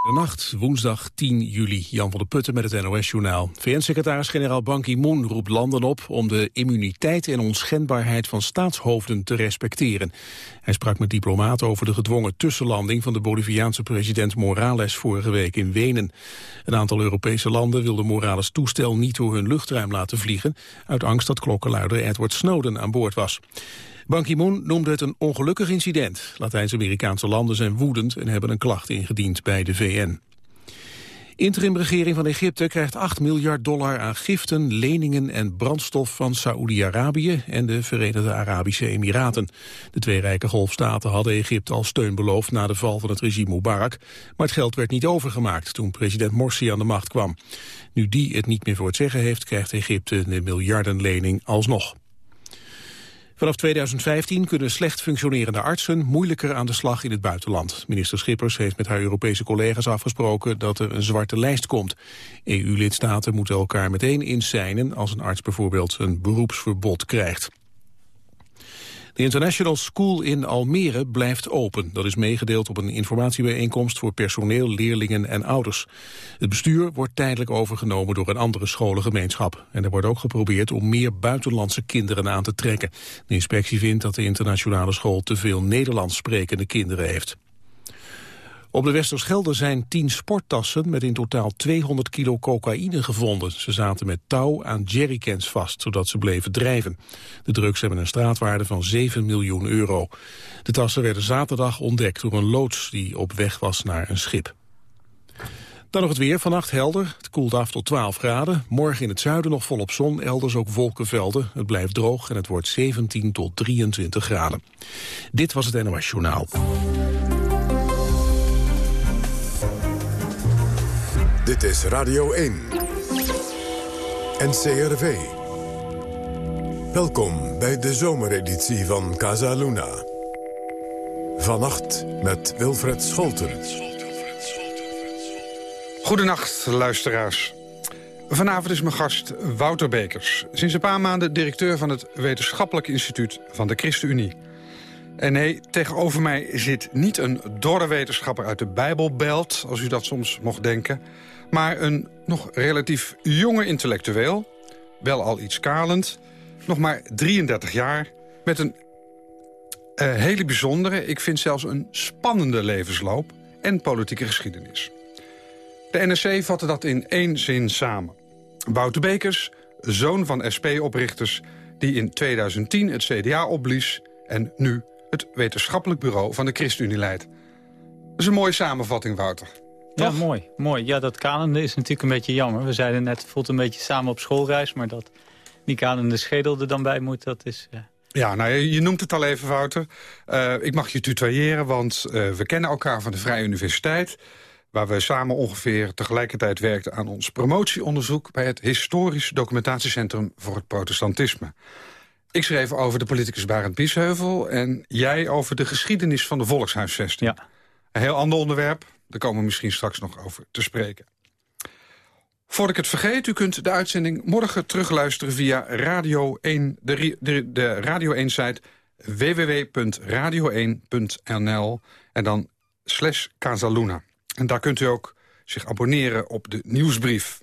De nacht, woensdag 10 juli, Jan van der Putten met het NOS-journaal. VN-secretaris-generaal Ban Ki-moon roept landen op om de immuniteit en onschendbaarheid van staatshoofden te respecteren. Hij sprak met diplomaten over de gedwongen tussenlanding van de Boliviaanse president Morales vorige week in Wenen. Een aantal Europese landen wilde Morales toestel niet door hun luchtruim laten vliegen, uit angst dat klokkenluider Edward Snowden aan boord was. Ban Ki-moon noemde het een ongelukkig incident. Latijns-Amerikaanse landen zijn woedend en hebben een klacht ingediend bij de VN. Interimregering van Egypte krijgt 8 miljard dollar aan giften, leningen en brandstof van Saoedi-Arabië en de Verenigde Arabische Emiraten. De twee rijke golfstaten hadden Egypte al steun beloofd na de val van het regime Mubarak, maar het geld werd niet overgemaakt toen president Morsi aan de macht kwam. Nu die het niet meer voor het zeggen heeft, krijgt Egypte de miljardenlening alsnog. Vanaf 2015 kunnen slecht functionerende artsen moeilijker aan de slag in het buitenland. Minister Schippers heeft met haar Europese collega's afgesproken dat er een zwarte lijst komt. EU-lidstaten moeten elkaar meteen incijnen als een arts bijvoorbeeld een beroepsverbod krijgt. De International School in Almere blijft open. Dat is meegedeeld op een informatiebijeenkomst voor personeel, leerlingen en ouders. Het bestuur wordt tijdelijk overgenomen door een andere scholengemeenschap. En er wordt ook geprobeerd om meer buitenlandse kinderen aan te trekken. De inspectie vindt dat de internationale school te veel Nederlands sprekende kinderen heeft. Op de Westerschelde zijn tien sporttassen met in totaal 200 kilo cocaïne gevonden. Ze zaten met touw aan jerrycans vast, zodat ze bleven drijven. De drugs hebben een straatwaarde van 7 miljoen euro. De tassen werden zaterdag ontdekt door een loods die op weg was naar een schip. Dan nog het weer. Vannacht helder. Het koelt af tot 12 graden. Morgen in het zuiden nog volop zon. Elders ook wolkenvelden. Het blijft droog en het wordt 17 tot 23 graden. Dit was het NOS Journaal. Dit is Radio 1. NCRV. Welkom bij de zomereditie van Casa Luna. Vannacht met Wilfred Scholten. Goedenacht, luisteraars. Vanavond is mijn gast Wouter Bekers. Sinds een paar maanden directeur van het Wetenschappelijk Instituut van de ChristenUnie. En nee, tegenover mij zit niet een dorre wetenschapper uit de Bijbelbelt... als u dat soms mocht denken... maar een nog relatief jonge intellectueel... wel al iets kalend, nog maar 33 jaar... met een uh, hele bijzondere, ik vind zelfs een spannende levensloop... en politieke geschiedenis. De NSC vatte dat in één zin samen. Wouter Bekers, zoon van SP-oprichters... die in 2010 het CDA opblies en nu het wetenschappelijk bureau van de ChristenUnie leidt. Dat is een mooie samenvatting, Wouter. Ja, mooi, mooi. Ja, dat kanende is natuurlijk een beetje jammer. We zeiden net, het voelt een beetje samen op schoolreis... maar dat die kanende schedel er dan bij moet, dat is... Uh... Ja, nou, je noemt het al even, Wouter. Uh, ik mag je tutoyeren, want uh, we kennen elkaar van de Vrije Universiteit... waar we samen ongeveer tegelijkertijd werkten aan ons promotieonderzoek... bij het Historisch Documentatiecentrum voor het Protestantisme. Ik schreef over de politicus Barend Biesheuvel... en jij over de geschiedenis van de volkshuisvesting. Ja. Een heel ander onderwerp, daar komen we misschien straks nog over te spreken. Voordat ik het vergeet, u kunt de uitzending morgen terugluisteren via Radio 1, de, de, de Radio 1-site www.radio1.nl en dan slash Casaluna. En daar kunt u ook zich abonneren op de nieuwsbrief.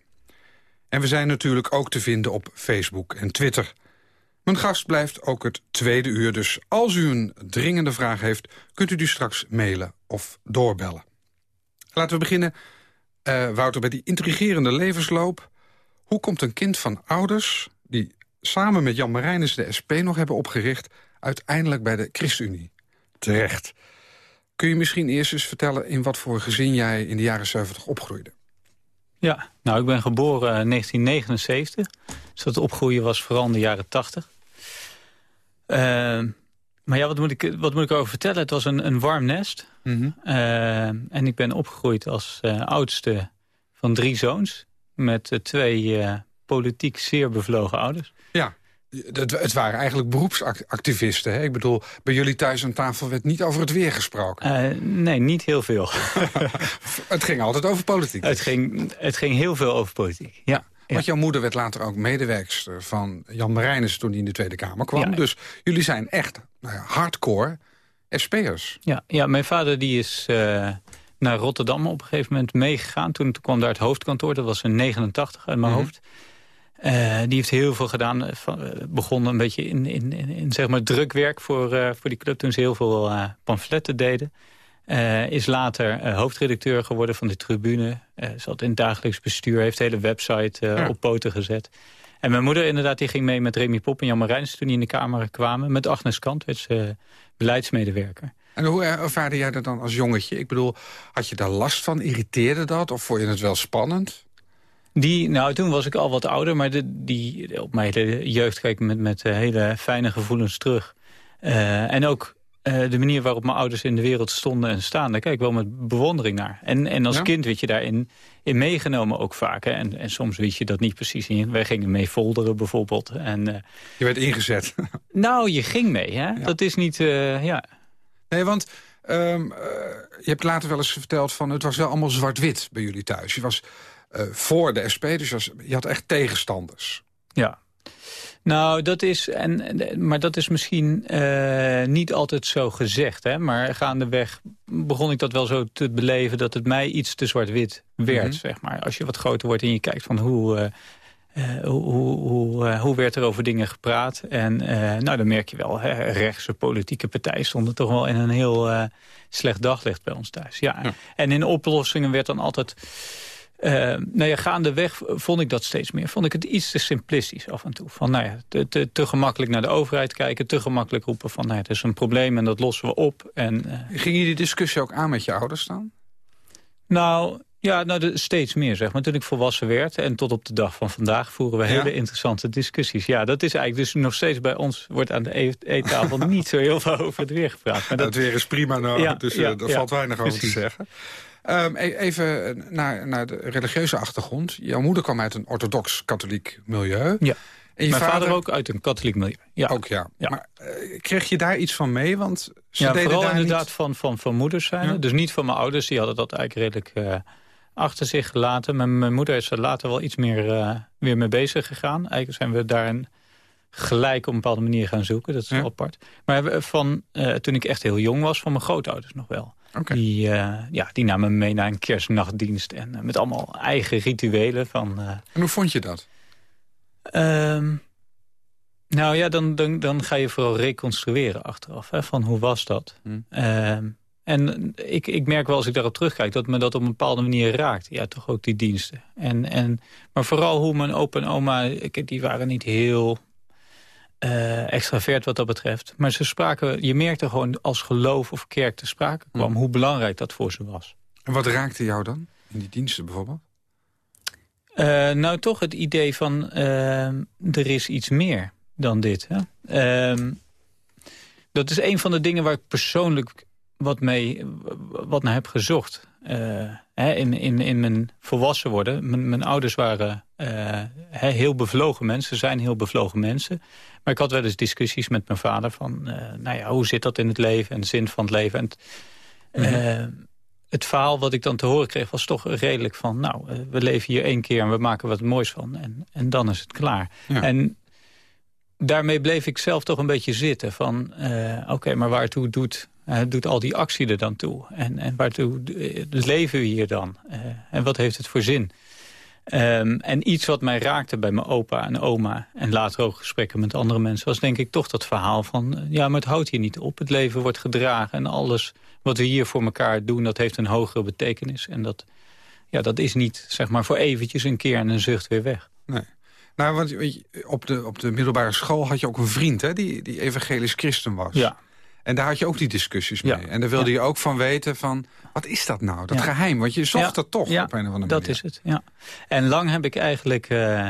En we zijn natuurlijk ook te vinden op Facebook en Twitter... Mijn gast blijft ook het tweede uur, dus als u een dringende vraag heeft... kunt u die straks mailen of doorbellen. Laten we beginnen, uh, Wouter, bij die intrigerende levensloop. Hoe komt een kind van ouders die samen met Jan Marijnis de SP nog hebben opgericht... uiteindelijk bij de ChristenUnie terecht? Kun je misschien eerst eens vertellen in wat voor gezin jij in de jaren 70 opgroeide? Ja, nou, ik ben geboren in 1979. Dus dat opgroeien was vooral in de jaren 80. Ehm, maar ja, wat moet, ik, wat moet ik over vertellen? Het was een, een warm nest. Mhm. Ehm, en ik ben opgegroeid als uh, oudste van drie zoons. Met uh, twee politiek zeer bevlogen ouders. Ja, het, het waren eigenlijk beroepsactivisten. Hè? Ik bedoel, bij jullie thuis aan tafel werd niet over het weer gesproken. nee, niet heel veel. het ging altijd over politiek. Het ging, het ging heel veel over politiek, ja. Want jouw moeder werd later ook medewerkster van Jan Marijnis... toen hij in de Tweede Kamer kwam. Dus jullie zijn echt nou ja, hardcore SP'ers. Ja, ja, mijn vader die is uh, naar Rotterdam op een gegeven moment meegegaan. Toen, toen kwam daar het hoofdkantoor, dat was in 89 uit mijn mhm. hoofd. Uh, die heeft heel veel gedaan. Uh, begon een beetje in, in, in, in, zeg maar drukwerk voor, voor die club toen ze heel veel pamfletten deden. Is later hoofdredacteur geworden van de tribune. zat in het dagelijks bestuur, heeft de hele website op poten gezet. En mijn moeder inderdaad, die ging mee met Remy Pop en Jan Marijns... toen die in de Kamer kwamen. Met Agnes Kant werd ze beleidsmedewerker. En hoe ervaarde jij dat dan als jongetje? Ik bedoel, had je daar last van? Irriteerde dat? Of vond je het wel spannend? Die, nou, toen was ik al wat ouder, maar de, die, op mijn hele jeugd kijk ik met, met eh, hele fijne gevoelens terug. Uh, en ook uh, de manier waarop mijn ouders in de wereld stonden en staan... daar kijk ik wel met bewondering naar. En, en als kind werd je daarin in meegenomen ook vaak. Hè? En, en soms weet je dat niet precies in. Wij gingen mee folderen bijvoorbeeld. En, je werd ingezet. nou, je ging mee. Hè? Dat is niet... ja. Nee, want um, uh, je hebt later wel eens verteld van... het was wel allemaal zwart-wit bij jullie thuis. Je was voor de SP, dus je, was, je had echt tegenstanders. Ja. Nou, dat is, en, maar dat is misschien uh, niet altijd zo gezegd. Hè? Maar gaandeweg begon ik dat wel zo te beleven... dat het mij iets te zwart-wit werd, mm -hmm. zeg maar. Als je wat groter wordt en je kijkt van hoe... Uh, hoe, hoe, uh, hoe, werd er over dingen gepraat? En uh, nou, dan merk je wel, hè, rechtse politieke partijen stonden toch wel in een heel slecht daglicht bij ons thuis. Ja. ja. En in oplossingen werd dan altijd... nou ja, gaandeweg vond ik dat steeds meer. Vond ik het iets te simplistisch af en toe. Van, nou ja, te, te, te gemakkelijk naar de overheid kijken. Te gemakkelijk roepen van, nou ja, het is een probleem en dat lossen we op. En, Ging je die discussie ook aan met je ouders dan? Nou, ja, nou, steeds meer, zeg maar. Toen ik volwassen werd en tot op de dag van vandaag... voeren we hele interessante discussies. Ja, dat is eigenlijk dus nog steeds bij ons... wordt aan de e-, eettafel niet zo heel veel over het weer gepraat. Maar dat... Het weer is prima, nou, ja, dus uh, daar valt weinig over te zeggen. Um, even naar, naar de religieuze achtergrond. Jouw moeder kwam uit een orthodox-katholiek milieu. Ja. En Mijn vader... ook uit een katholiek milieu. Ja. Ook ja. ja. Maar uh, kreeg je daar iets van mee? Want ze ja, deden vooral daar inderdaad niet... van, van, van moeders zijn. Ja. Dus niet van mijn ouders. Die hadden dat eigenlijk redelijk... Uh, achter zich gelaten. Mijn, mijn moeder is er later wel iets meer uh, weer mee bezig gegaan. Eigenlijk zijn we daarin gelijk op een bepaalde manier gaan zoeken. Dat is ja. apart. Maar van, toen ik echt heel jong was, van mijn grootouders nog wel. Okay. Die, uh, ja, die namen me mee naar een kerstnachtdienst. En met allemaal eigen rituelen. Van, en hoe vond je dat? Um, nou ja, dan, dan, dan ga je vooral reconstrueren achteraf. Hè, van hoe was dat? Hm. Um, en ik, ik merk wel als ik daarop terugkijk dat me dat op een bepaalde manier raakt. Ja, toch ook die diensten. En, en, maar vooral hoe mijn opa en oma, die waren niet heel uh, extravert wat dat betreft. Maar ze spraken, je merkte gewoon als geloof of kerk te sprake kwam... hoe belangrijk dat voor ze was. En wat raakte jou dan in die diensten bijvoorbeeld? Uh, nou, toch het idee van uh, er is iets meer dan dit. Hè? Uh, dat is een van de dingen waar ik persoonlijk wat, mee, wat naar heb gezocht. Hè, in, in, in mijn volwassen worden. Mijn, mijn ouders waren heel bevlogen mensen, zijn heel bevlogen mensen. Maar ik had wel eens discussies met mijn vader van... Uh, nou ja, hoe zit dat in het leven en de zin van het leven. En het, mm het verhaal wat ik dan te horen kreeg was toch redelijk van... nou, we leven hier één keer en we maken wat moois van. En, en dan is het klaar. Ja. En daarmee bleef ik zelf toch een beetje zitten. Van, oké, okay, maar waartoe doet doet al die actie er dan toe? En, en waartoe leven we hier dan? En wat heeft het voor zin? Um, en iets wat mij raakte bij mijn opa en oma... en later ook gesprekken met andere mensen... was denk ik toch dat verhaal van... ja, maar het houdt hier niet op. Het leven wordt gedragen en alles wat we hier voor elkaar doen... dat heeft een hogere betekenis. En dat, ja, dat is niet zeg maar voor eventjes een keer en een zucht weer weg. Nee. Nou, want op de, op de middelbare school had je ook een vriend... Hè, die, die evangelisch christen was. Ja. En daar had je ook die discussies mee. Ja. En daar wilde ja. je ook van weten van... wat is dat nou, dat Ja. geheim? Want je zocht dat toch op een of andere manier. Dat is het, ja. En lang heb ik eigenlijk... eh,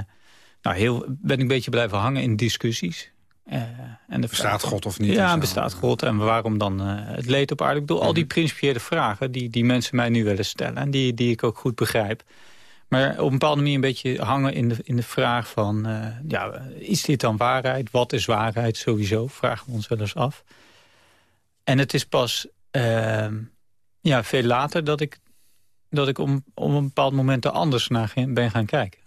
nou, heel, ben ik een beetje blijven hangen in discussies. Eh, en de Bestaat God of niet? Ja, bestaat God en waarom dan eh, het leed op aarde? Ik bedoel, al die Mhm. principiële vragen die, die mensen mij nu willen stellen... en die, die ik ook goed begrijp. Maar op een bepaalde manier een beetje hangen in de, in de vraag van... eh, ja, is dit dan waarheid? Wat is waarheid sowieso? Vragen we ons wel eens af. En het is pas eh, ja, veel later dat ik, dat ik om, om een bepaald moment er anders naar ben gaan kijken.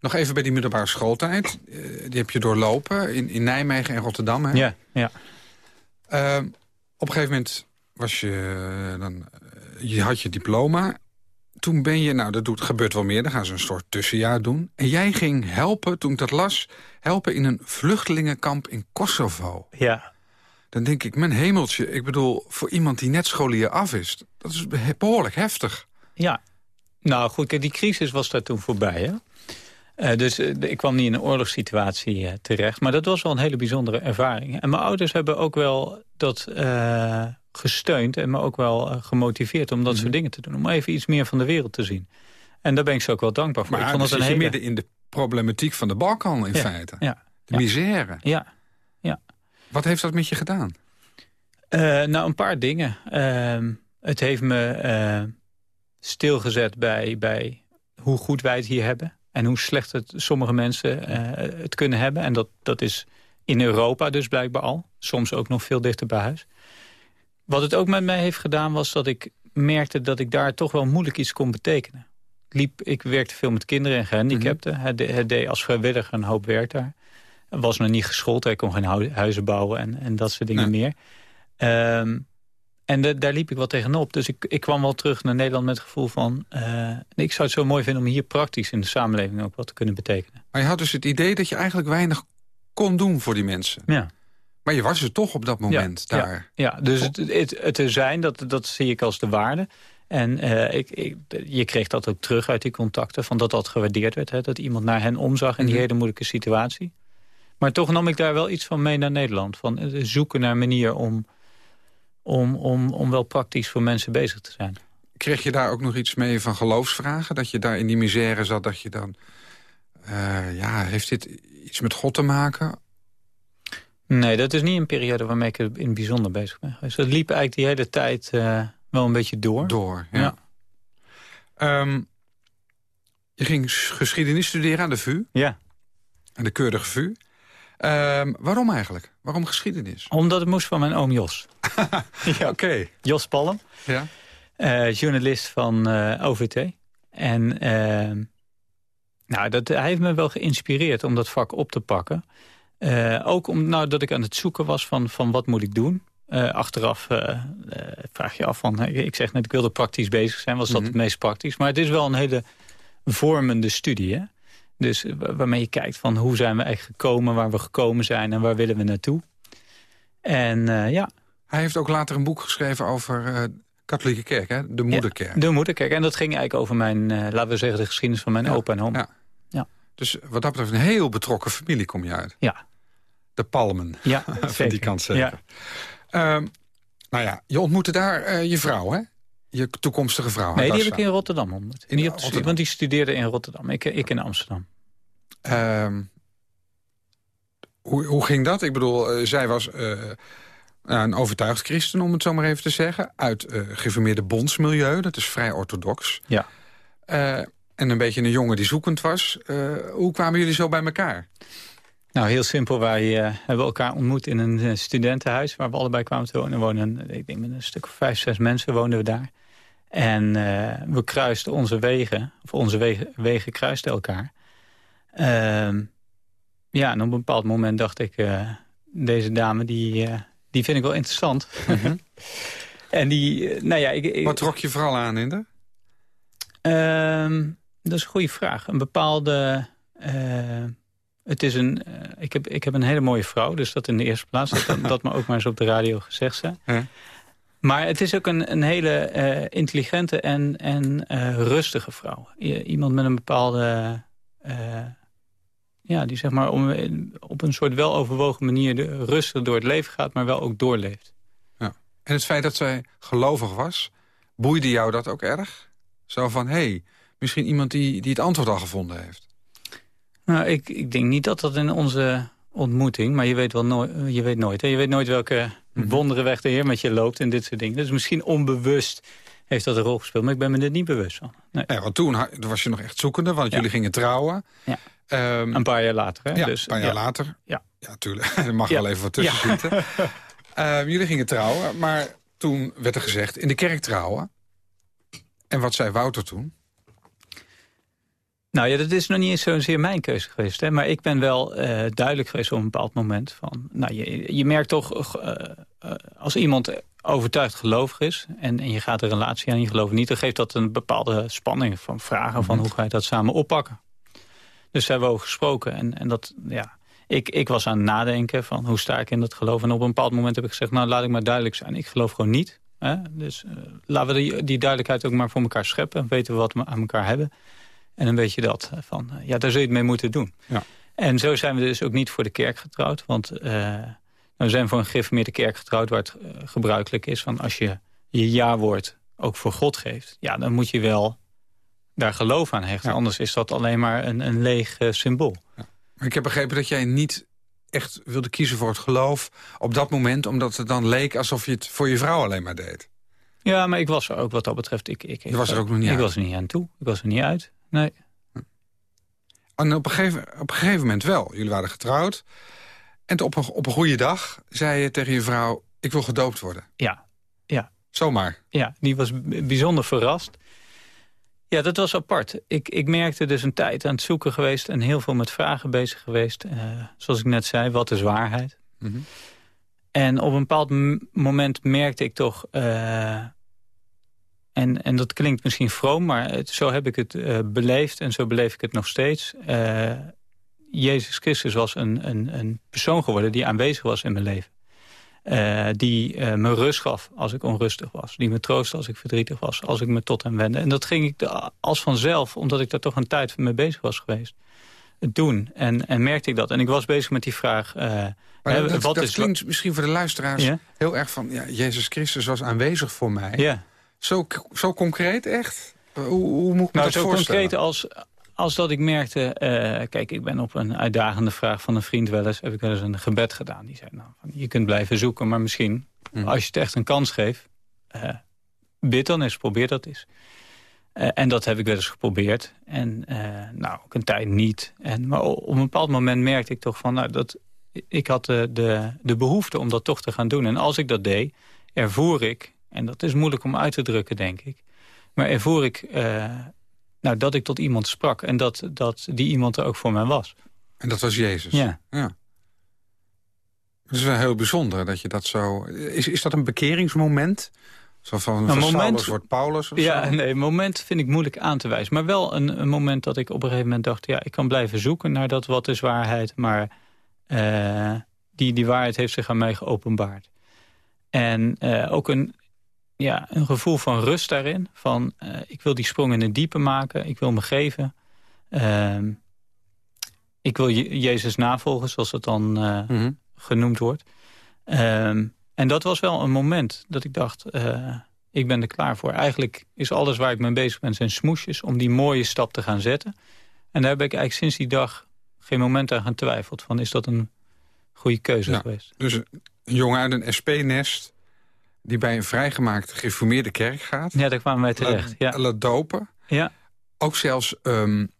Nog even bij die middelbare schooltijd. Eh, die heb je doorlopen in, in Nijmegen en Rotterdam. Hè? Ja, ja. Ehm, op een gegeven moment was je eh, dan eh, je had je diploma. Toen ben je, nou dat doet, gebeurt wel meer, dan gaan ze een soort tussenjaar doen. En jij ging helpen, toen ik dat las, helpen in een vluchtelingenkamp in Kosovo. Ja. Dan denk ik, mijn hemeltje, ik bedoel, voor iemand die net scholier af is... dat is behoorlijk heftig. Ja, nou goed, die crisis was daar toen voorbij, hè? Uh, dus uh, ik kwam niet in een oorlogssituatie uh, terecht. Maar dat was wel een hele bijzondere ervaring. En mijn ouders hebben ook wel dat gesteund... en me ook wel gemotiveerd om dat soort mhm. dingen te doen. Om even iets meer van de wereld te zien. En daar ben ik ze ook wel dankbaar voor. Maar ik vond het een hele... midden in de problematiek van de Balkan in feite. Ja, de misère. Ja, ja. Wat heeft dat met je gedaan? nou, een paar dingen. Ehm, het heeft me stilgezet bij, bij hoe goed wij het hier hebben. En hoe slecht het sommige mensen uh, het kunnen hebben. En dat, dat is in Europa dus blijkbaar al. Soms ook nog veel dichter bij huis. Wat het ook met mij heeft gedaan was dat ik merkte dat ik daar toch wel moeilijk iets kon betekenen. Liep, ik werkte veel met kinderen en gehandicapten. Mm het, het, deed als vrijwilliger een hoop werk daar. Was nog niet geschoold, hij kon geen huizen bouwen en, en dat soort dingen meer. Um, en daar liep ik wat tegenop. Dus ik, ik kwam wel terug naar Nederland met het gevoel van... Uh, ik zou het zo mooi vinden om hier praktisch in de samenleving ook wat te kunnen betekenen. Maar je had dus het idee dat je eigenlijk weinig kon doen voor die mensen. Ja. Maar je was er toch op dat moment daar. Ja, ja. dus het, het, het er zijn, dat, dat zie ik als de waarde. En uh, ik, ik, je kreeg dat ook terug uit die contacten, van dat dat gewaardeerd werd. Hè, dat iemand naar hen omzag in die mhm. hele moeilijke situatie. Maar toch nam ik daar wel iets van mee naar Nederland. Van eh, zoeken naar een manier om om, om, om wel praktisch voor mensen bezig te zijn. Kreeg je daar ook nog iets mee van geloofsvragen? Dat je daar in die misère zat, dat je dan... Uh, ja, heeft dit iets met God te maken? Nee, dat is niet een periode waarmee ik in het bijzonder bezig ben geweest. Het liep eigenlijk die hele tijd uh, wel een beetje door. Door, ja. ja. Um, je ging geschiedenis studeren aan de VU? Ja. Aan de keurige VU. Um, waarom eigenlijk? Waarom geschiedenis? Omdat het moest van mijn oom Jos. ja. Oké. Jos Palm. Ja. Uh, journalist van uh, eh, OVT. En uh, nou, dat, hij heeft me wel geïnspireerd om dat vak op te pakken. Eh, ook omdat nou, dat ik aan het zoeken was van, van wat moet ik doen. achteraf vraag je af van, ik zeg net ik wilde praktisch bezig zijn. Was dat mhm. het meest praktisch? Maar het is wel een hele vormende studie. Hè? Dus waarmee je kijkt van hoe zijn we eigenlijk gekomen, waar we gekomen zijn en waar willen we naartoe. En uh, ja. Hij heeft ook later een boek geschreven over uh, katholieke kerk, hè? de moederkerk. de moederkerk. En dat ging eigenlijk over mijn, uh, laten we zeggen, de geschiedenis van mijn opa en oma. Ja. ja. Dus wat dat betreft een heel betrokken familie kom je uit. Ja. De Palmen, ja, van die kant zeker. Ja. Um, nou ja, je ontmoette daar je vrouw, hè? Je toekomstige vrouw? Nee, die heb ik in Rotterdam ontmoet. In die Rotterdam. Want die studeerde in Rotterdam. Ik, ik in Amsterdam. Um, hoe, hoe ging dat? Ik bedoel, uh, zij was uh, een overtuigd christen, om het zo maar even te zeggen. Uit uh, geformeerde bondsmilieu, dat is vrij orthodox. Ja. en een beetje een jongen die zoekend was. hoe kwamen jullie zo bij elkaar? Nou, heel simpel. Wij hebben elkaar ontmoet in een studentenhuis... waar we allebei kwamen te wonen. wonen ik denk met een stuk of vijf, zes mensen woonden we daar. En uh, we kruisten onze wegen, of onze wegen, wegen kruisten elkaar. Uh, ja, en op een bepaald moment dacht ik... Uh, deze dame, die, uh, die vind ik wel interessant. Mm -hmm. en die, nou ja... Ik, ik, Wat trok je vooral aan, Inder? Ehm, dat is een goede vraag. Een bepaalde... het is een, ik, heb, ik heb een hele mooie vrouw, dus dat in de eerste plaats. Dat, dat me ook maar eens op de radio gezegd zijn. Maar het is ook een, een hele uh, intelligente en, en uh, rustige vrouw. Iemand met een bepaalde... Uh, ja, die zeg maar om, op een soort weloverwogen manier de, rustig door het leven gaat... maar wel ook doorleeft. Ja. En het feit dat zij gelovig was, boeide jou dat ook erg? Zo van, hé, hey, misschien iemand die, die het antwoord al gevonden heeft. Nou, ik, ik denk niet dat dat in onze ontmoeting... maar je weet, wel nooit, je weet nooit. Hè? Je weet nooit welke Mhm. wondere weg de Heer met je loopt en dit soort dingen. Dus misschien onbewust heeft dat een rol gespeeld. Maar ik ben me er niet bewust van. Nee. Ja, want toen was je nog echt zoekende, want jullie gingen trouwen. Ja. Um, een paar jaar later. Hè? Ja, dus, een paar jaar later. Ja, ja tuurlijk. er mag wel even wat tussen zitten. uh, jullie gingen trouwen, maar toen werd er gezegd... in de kerk trouwen. En wat zei Wouter toen? Nou ja, dat is nog niet eens zozeer mijn keuze geweest. Hè? Maar ik ben wel uh, duidelijk geweest op een bepaald moment. Van, nou, je, je merkt toch, uh, uh, als iemand overtuigd gelovig is... En, en je gaat een relatie aan, je gelooft niet... dan geeft dat een bepaalde spanning van vragen... van hoe ga je dat samen oppakken. Dus daar hebben we over gesproken. En, en dat, ja, ik, ik was aan het nadenken van hoe sta ik in dat geloof. En op een bepaald moment heb ik gezegd... nou, laat ik maar duidelijk zijn. Ik geloof gewoon niet. Hè? Dus uh, laten we die, die duidelijkheid ook maar voor elkaar scheppen. Weten we wat we aan elkaar hebben. En een beetje dat. Van, uh, ja, daar zul je het mee moeten doen. Ja. En zo zijn we dus ook niet voor de kerk getrouwd. Want uh, nou, we zijn voor een gereformeerde kerk getrouwd... waar het gebruikelijk is van als je je ja-woord ook voor God geeft... ja, dan moet je wel daar geloof aan hechten. Ja. Anders is dat alleen maar een, een leeg symbool. Ja. Maar ik heb begrepen dat jij niet echt wilde kiezen voor het geloof op dat moment... omdat het dan leek alsof je het voor je vrouw alleen maar deed. Ja, maar ik was er ook wat dat betreft... Ik, ik, je was er ook nog niet ik uit? Ik was er niet aan toe. Ik was er niet uit, nee. En op een gegeven, op een gegeven moment wel. Jullie waren getrouwd. En op een, op een goede dag zei je tegen je vrouw... ik wil gedoopt worden. Ja, ja. Zomaar? Ja, die was bijzonder verrast. Ja, dat was apart. Ik, ik merkte dus een tijd aan het zoeken geweest... en heel veel met vragen bezig geweest. Uh, zoals ik net zei, wat is waarheid? Mm -hmm. En op een bepaald moment merkte ik toch... Uh, en, en dat klinkt misschien vroom, maar het, zo heb ik het uh, beleefd... en zo beleef ik het nog steeds. Jezus Christus was een, een, een persoon geworden die aanwezig was in mijn leven. Uh, die uh, me rust gaf als ik onrustig was. Die me troostte als ik verdrietig was. Als ik me tot hem wendde. En dat ging ik de, als vanzelf, omdat ik daar toch een tijd mee bezig was geweest. Doen. En, en merkte ik dat. En ik was bezig met die vraag... Uh, maar dat, wat dat is, klinkt misschien voor de luisteraars heel erg van... Ja, Jezus Christus was aanwezig voor mij. Ja. Zo, zo concreet echt? Hoe, hoe moet ik nou, dat zo voorstellen? concreet als, als dat ik merkte... Uh, kijk, ik ben op een uitdagende vraag van een vriend wel eens... heb ik wel eens een gebed gedaan. Die zei, nou, je kunt blijven zoeken, maar misschien... Mm. als je het echt een kans geeft... Uh, bid dan eens, probeer dat eens. Uh, en dat heb ik wel eens geprobeerd. En nou, ook een tijd niet. En, maar op een bepaald moment merkte ik toch van... Nou, dat, ik had de, de, de behoefte om dat toch te gaan doen. En als ik dat deed, ervoer ik... en dat is moeilijk om uit te drukken, denk ik... maar ervoer ik nou, dat ik tot iemand sprak en dat, dat die iemand er ook voor mij was. En dat was Jezus? Ja. ja. Het is wel heel bijzonder dat je dat zo... Is, is dat een bekeringsmoment? Zo van, een van moment, Saulus wordt Paulus of Ja, zo? nee, moment vind ik moeilijk aan te wijzen. Maar wel een, een, moment dat ik op een gegeven moment dacht... ja, ik kan blijven zoeken naar dat wat is waarheid... maar uh, die, die waarheid heeft zich aan mij geopenbaard. En uh, ook een, ja, een gevoel van rust daarin. Van, uh, ik wil die sprong in het diepe maken. Ik wil me geven. Uh, ik wil je, Jezus navolgen, zoals het dan mm -hmm. genoemd wordt. Um, en dat was wel een moment dat ik dacht... uh, ik ben er klaar voor. Eigenlijk is alles waar ik mee bezig ben zijn smoesjes... om die mooie stap te gaan zetten. En daar heb ik eigenlijk sinds die dag geen moment aan getwijfeld. Van, is dat een goede keuze geweest? Dus een jongen uit een SP-nest die bij een vrijgemaakte gereformeerde kerk gaat. Ja, daar kwamen wij terecht. Ja. laat dopen. Ja. Ook zelfs um,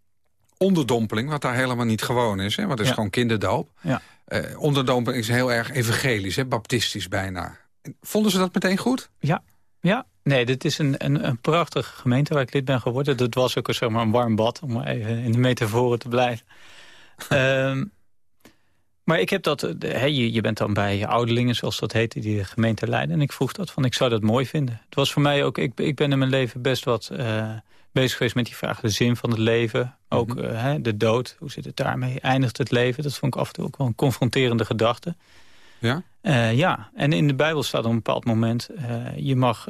onderdompeling, wat daar helemaal niet gewoon is. Hè, want het is ja. gewoon kinderdoop. Ja. Uh, onderdompeling is heel erg evangelisch, hè, baptistisch bijna. Vonden ze dat meteen goed? Ja, ja. Nee, dit is een, een, een prachtige gemeente waar ik lid ben geworden. Dat was ook zeg maar, een warm bad, om even in de metaforen te blijven. um, maar ik heb dat, he, je, je bent dan bij je ouderlingen, zoals dat heet, die de gemeente leiden. En ik vroeg dat van, ik zou dat mooi vinden. Het was voor mij ook, ik, ik ben in mijn leven best wat uh, bezig geweest met die vraag. De zin van het leven, ook mm -hmm. uh, he, de dood, hoe zit het daarmee? Eindigt het leven? Dat vond ik af en toe ook wel een confronterende gedachte. Ja? Uh, ja, en in de Bijbel staat op een bepaald moment, je mag,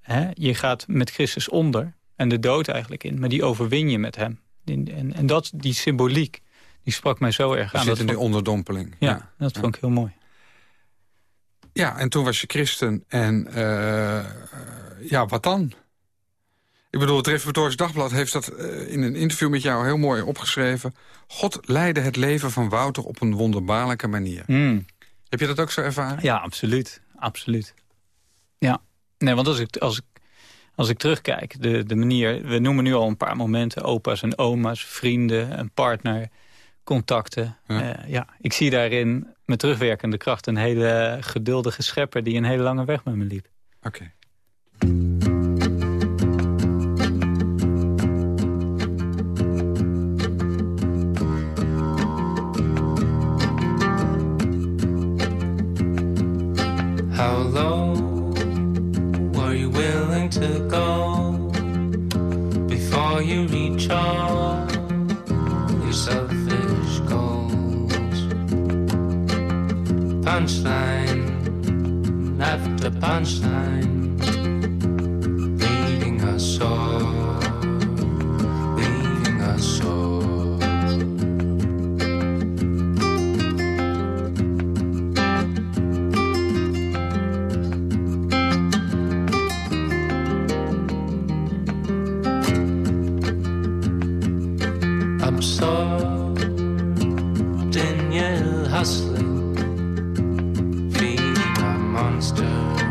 he, je gaat met Christus onder en de dood eigenlijk in. Maar die overwin je met hem. En, en, en dat, die symboliek, die sprak mij zo erg Je aan. zit in die onderdompeling. Ja, ja. dat vond ik heel mooi. Ja, en toen was je christen. En uh, ja, wat dan? Ik bedoel, het Reformatorisch Dagblad heeft dat uh, in een interview met jou heel mooi opgeschreven. God leidde het leven van Wouter op een wonderbaarlijke manier. Mm. Heb je dat ook zo ervaren? Ja, absoluut. Absoluut. Ja. Nee, want als ik, als ik, als ik terugkijk, de, de manier... We noemen nu al een paar momenten, opa's en oma's, vrienden, een partner contacten. Ja. Uh, ja. ik zie daarin met terugwerkende kracht een hele geduldige schepper... die een hele lange weg met me liep. Oké. Okay. How low were you willing to go before you reach all? Punchline after punchline, leading us all, monster,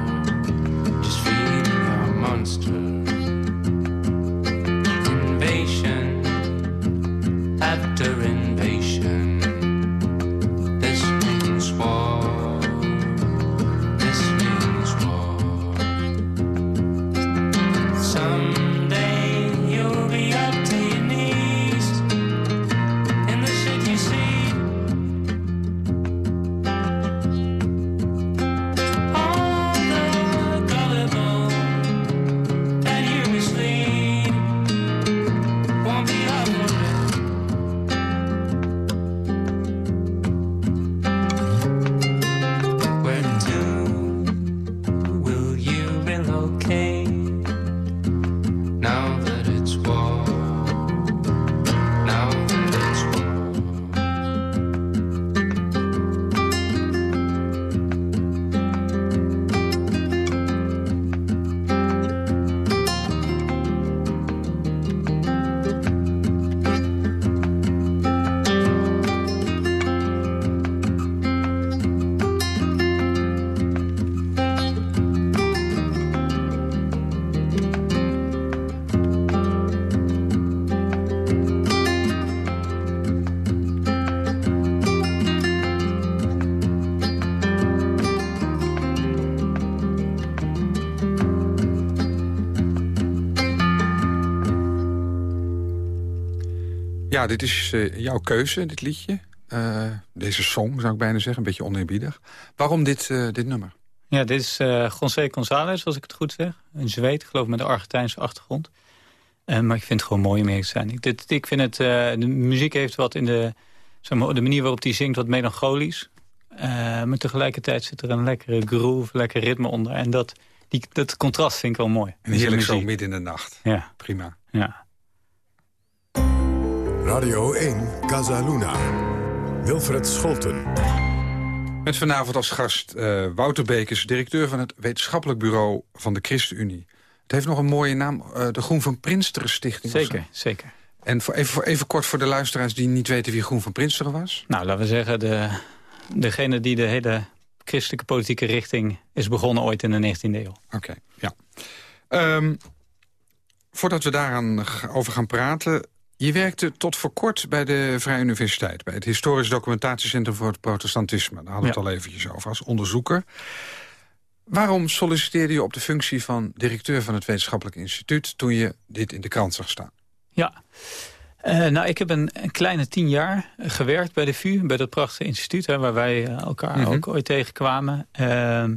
Ja, dit is eh, jouw keuze, dit liedje. Eh, deze song, zou ik bijna zeggen. Een beetje oneerbiedig. Waarom dit, eh, dit nummer? Ja, dit is eh José González, als ik het goed zeg. Een Zweed, geloof ik, met een Argentijnse achtergrond. Maar ik vind het gewoon mooi om eerlijk te zijn. Ik, dit, ik vind het, de muziek heeft wat in de, zeg maar, de manier waarop hij zingt wat melancholisch. Maar tegelijkertijd zit er een lekkere groove, lekker ritme onder. En dat, die, dat contrast vind ik wel mooi. En heerlijk zo midden in de nacht. Ja, Prima. ja. Radio 1, Casa Luna. Wilfred Scholten. Met vanavond als gast eh, Wouter Bekers, directeur van het wetenschappelijk bureau van de ChristenUnie. Het heeft nog een mooie naam, eh, de Groen van Prinsteren Stichting. Zeker, zeker. En voor, even, voor, even kort voor de luisteraars die niet weten wie Groen van Prinsteren was. Nou, laten we zeggen, de, degene die de hele christelijke politieke richting is begonnen ooit in de 19e eeuw. Oké, ja. Ehm, voordat we daaraan over gaan praten... Je werkte tot voor kort bij de Vrije Universiteit... bij het Historisch Documentatiecentrum voor het Protestantisme. Daar hadden we het al eventjes over als onderzoeker. Waarom solliciteerde je op de functie van directeur van het Wetenschappelijk Instituut... toen je dit in de krant zag staan? Ja. Eh, nou, ik heb een, een kleine tien jaar gewerkt bij de VU, bij dat prachtige instituut... Hè, waar wij eh, elkaar Mhm. ook ooit tegenkwamen. Ehm,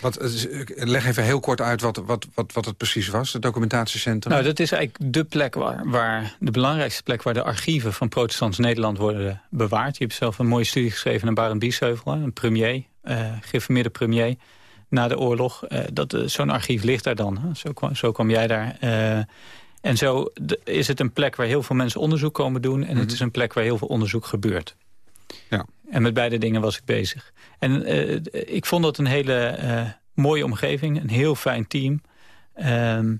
Wat, eh, leg even heel kort uit wat, wat, wat, wat het precies was, het documentatiecentrum. nou, dat is eigenlijk de plek waar, waar... de belangrijkste plek waar de archieven van protestants Nederland worden bewaard. Je hebt zelf een mooie studie geschreven aan Barend Biesheuvel, een premier, eh geïnformeerde premier... na de oorlog. Eh, dat Zo'n archief ligt daar dan. Hè. Zo, kwam, zo kwam jij daar... en zo is het een plek waar heel veel mensen onderzoek komen doen... en het is een plek waar heel veel onderzoek gebeurt. Ja. En met beide dingen was ik bezig. En eh, ik vond dat een hele eh, mooie omgeving, een heel fijn team. Ehm,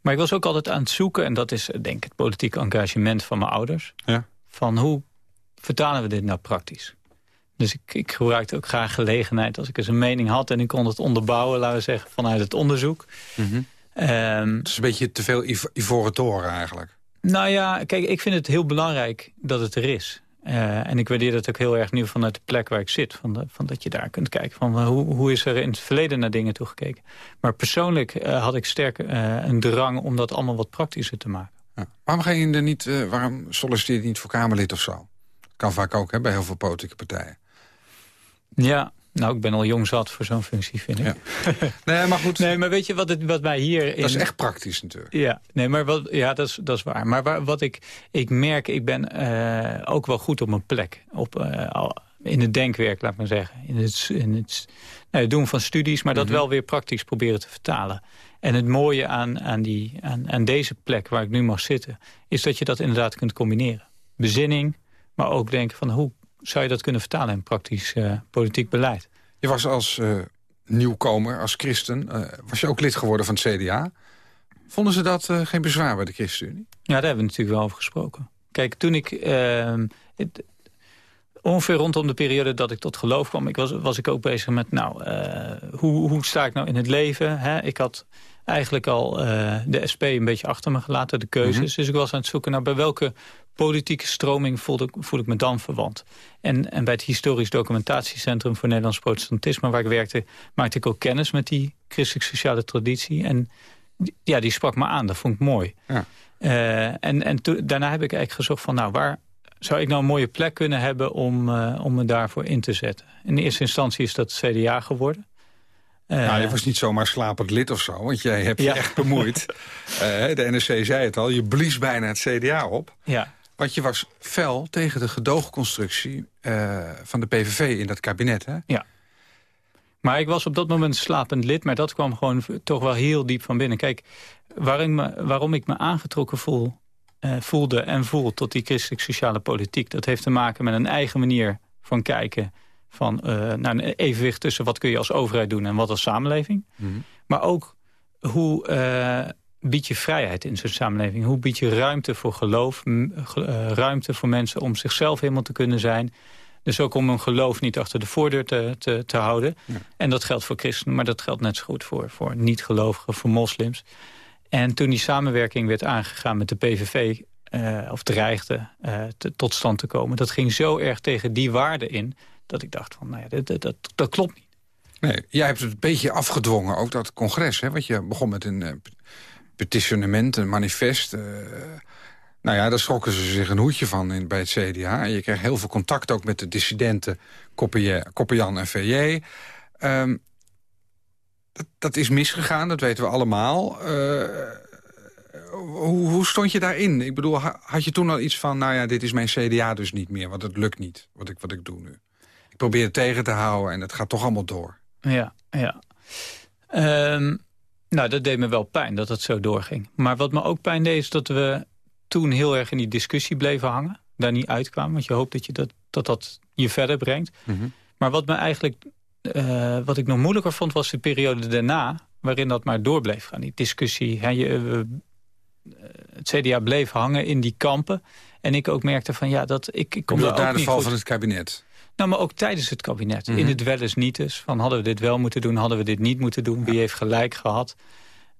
maar ik was ook altijd aan het zoeken... en dat is eh, denk ik het politieke engagement van mijn ouders... Ja. van hoe vertalen we dit nou praktisch? Dus ik, ik gebruikte ook graag gelegenheid als ik eens een mening had... en ik kon het onderbouwen, laten we zeggen, vanuit het onderzoek. Ehm, Het is een beetje te veel iv ivoren toren eigenlijk. nou ja, kijk, ik vind het heel belangrijk dat het er is. Eh, en ik waardeer dat ook heel erg nu vanuit de plek waar ik zit. Van, de, van dat je daar kunt kijken van eh, hoe, hoe is er in het verleden naar dingen toegekeken. Maar persoonlijk eh, had ik sterk een drang om dat allemaal wat praktischer te maken. Ja. Waarom, ga je er niet, waarom solliciteer je niet voor Kamerlid of zo? Kan vaak ook hè, bij heel veel politieke partijen. Ja, Nou, ik ben al jong zat voor zo'n functie, vind ik. Ja. Nee, maar goed, Nee, maar weet je wat, het, wat mij hier... In... dat is echt praktisch natuurlijk. Ja, nee, maar wat, ja dat, is, dat is waar. Maar waar, wat ik, ik merk, ik ben eh, ook wel goed op mijn plek. Op, eh, in het denkwerk, laat ik maar zeggen. In het, in het, nou, het doen van studies, maar dat wel weer praktisch proberen te vertalen. En het mooie aan, aan, die, aan, aan deze plek waar ik nu mag zitten... is dat je dat inderdaad kunt combineren. Bezinning, maar ook denken van hoe zou je dat kunnen vertalen... in praktisch eh, politiek beleid. Je was als eh, nieuwkomer, als christen, eh, was je ook lid geworden van het CDA. Vonden ze dat geen bezwaar bij de ChristenUnie? Ja, daar hebben we natuurlijk wel over gesproken. Kijk, toen ik... ehm, het- ongeveer rondom de periode dat ik tot geloof kwam... Ik was, was ik ook bezig met, nou, hoe, hoe sta ik nou in het leven? Hè? Ik had eigenlijk al eh, de SP een beetje achter me gelaten, de keuzes. Dus ik was aan het zoeken naar bij welke politieke stroming voelde, ik- voel ik me dan verwant. En, en bij het Historisch Documentatiecentrum voor Nederlands Protestantisme... waar ik werkte, maakte ik ook kennis met die christelijk-sociale traditie. En ja, die sprak me aan, dat vond ik mooi. Ja. Eh, en en daarna heb ik eigenlijk gezocht van, nou, waar zou ik nou een mooie plek kunnen hebben om, eh, om me daarvoor in te zetten? In eerste instantie is dat CDA geworden. Eh, nou, je was niet zomaar slapend lid of zo, want jij hebt je Ja. echt bemoeid. Eh, de NRC zei het al, je blies bijna het CDA op. ja, Want je was fel tegen de gedoogconstructie eh, van de PVV in dat kabinet, hè? Maar ik was op dat moment slapend lid, maar dat kwam gewoon toch wel heel diep van binnen. Kijk, waarom, me, waarom ik me aangetrokken voel, eh, voelde en voel tot die christelijk-sociale politiek... dat heeft te maken met een eigen manier van kijken... van eh, naar een evenwicht tussen wat kun je als overheid doen en wat als samenleving. Maar ook hoe eh, bied je vrijheid in zo'n samenleving? Hoe bied je ruimte voor geloof, eh, ruimte voor mensen om zichzelf helemaal te kunnen zijn... Dus ook om een geloof niet achter de voordeur te, te, te houden. En dat geldt voor christenen, maar dat geldt net zo goed voor, voor niet-gelovigen, voor moslims. En toen die samenwerking werd aangegaan met de PVV, of dreigde te- tot stand te komen... dat ging zo erg tegen die waarden in, dat ik dacht van, nou ja, dat, dat, dat, klopt niet. Nee, jij hebt het een beetje afgedwongen, ook dat congres. Hè? Want je begon met een pe- petitionement, een manifest. eh, nou ja, daar schrokken ze zich een hoedje van in, bij het CDA. En je kreeg heel veel contact ook met de dissidenten Koppejan en VJ. Ehm, dat, dat is misgegaan, dat weten we allemaal. Eh, hoe, hoe stond je daarin? Ik bedoel, ha- had je toen al iets van... nou ja, dit is mijn CDA dus niet meer, want het lukt niet wat ik, wat ik doe nu. Ik probeer het tegen te houden en het gaat toch allemaal door. Ja, ja. Ehm, nou, dat deed me wel pijn dat het zo doorging. Maar wat me ook pijn deed is dat we toen heel erg in die discussie bleven hangen. Daar niet uitkwamen, want je hoopt dat je dat, dat, dat je verder brengt. Maar wat me eigenlijk, eh, wat ik nog moeilijker vond, was de periode daarna... waarin dat maar door bleef gaan, die discussie. Hè, je, we- eh, het CDA bleef hangen in die kampen. En ik ook merkte van, ja, dat ik, ik kom daar na ook de niet val goed van het kabinet. Nou, maar ook tijdens het kabinet. Mhm. In het wel eens niet eens. Van hadden we dit wel moeten doen, hadden we dit niet moeten doen. Wie heeft gelijk gehad.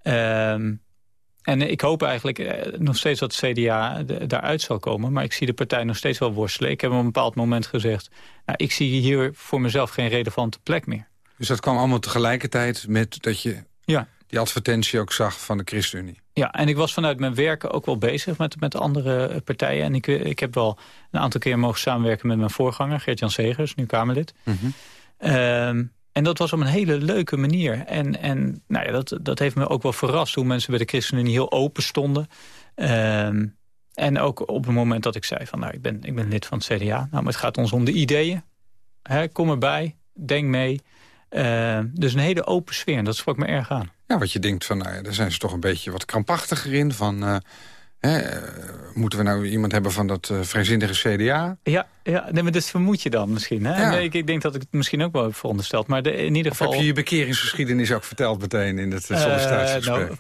Ehm, en ik hoop eigenlijk eh, nog steeds dat het CDA de- daaruit zal komen. Maar ik zie de partij nog steeds wel worstelen. Ik heb op een bepaald moment gezegd... Nou, ik zie hier voor mezelf geen relevante plek meer. Dus dat kwam allemaal tegelijkertijd met dat je Ja. Die advertentie ook zag van de ChristenUnie. Ja, en ik was vanuit mijn werken ook wel bezig met, met andere eh, partijen. En ik, ik heb wel een aantal keer mogen samenwerken met mijn voorganger... Gert-Jan Segers, nu Kamerlid. Ehm, en dat was op een hele leuke manier. En, en nou ja, dat, dat heeft me ook wel verrast hoe mensen bij de ChristenUnie heel open stonden. Ehm, en ook op het moment dat ik zei van nou, ik ben, ik ben lid van het CDA. Nou, maar het gaat ons om de ideeën. Hè, kom erbij, denk mee. Ehm, dus een hele open sfeer en dat sprak me erg aan. Ja, wat je denkt van, nou ja, daar zijn ze toch een beetje wat krampachtiger in. Van, eh, hè, moeten we nou iemand hebben van dat eh, vrijzinnige CDA? Ja, ja nee, maar dat vermoed je dan misschien. Hè? Ja. Ik, ik denk dat ik het misschien ook wel heb verondersteld. Maar de, in ieder Of geval... heb je je bekeringsgeschiedenis ook verteld meteen in het Eh, sollicitatiegesprek? nou,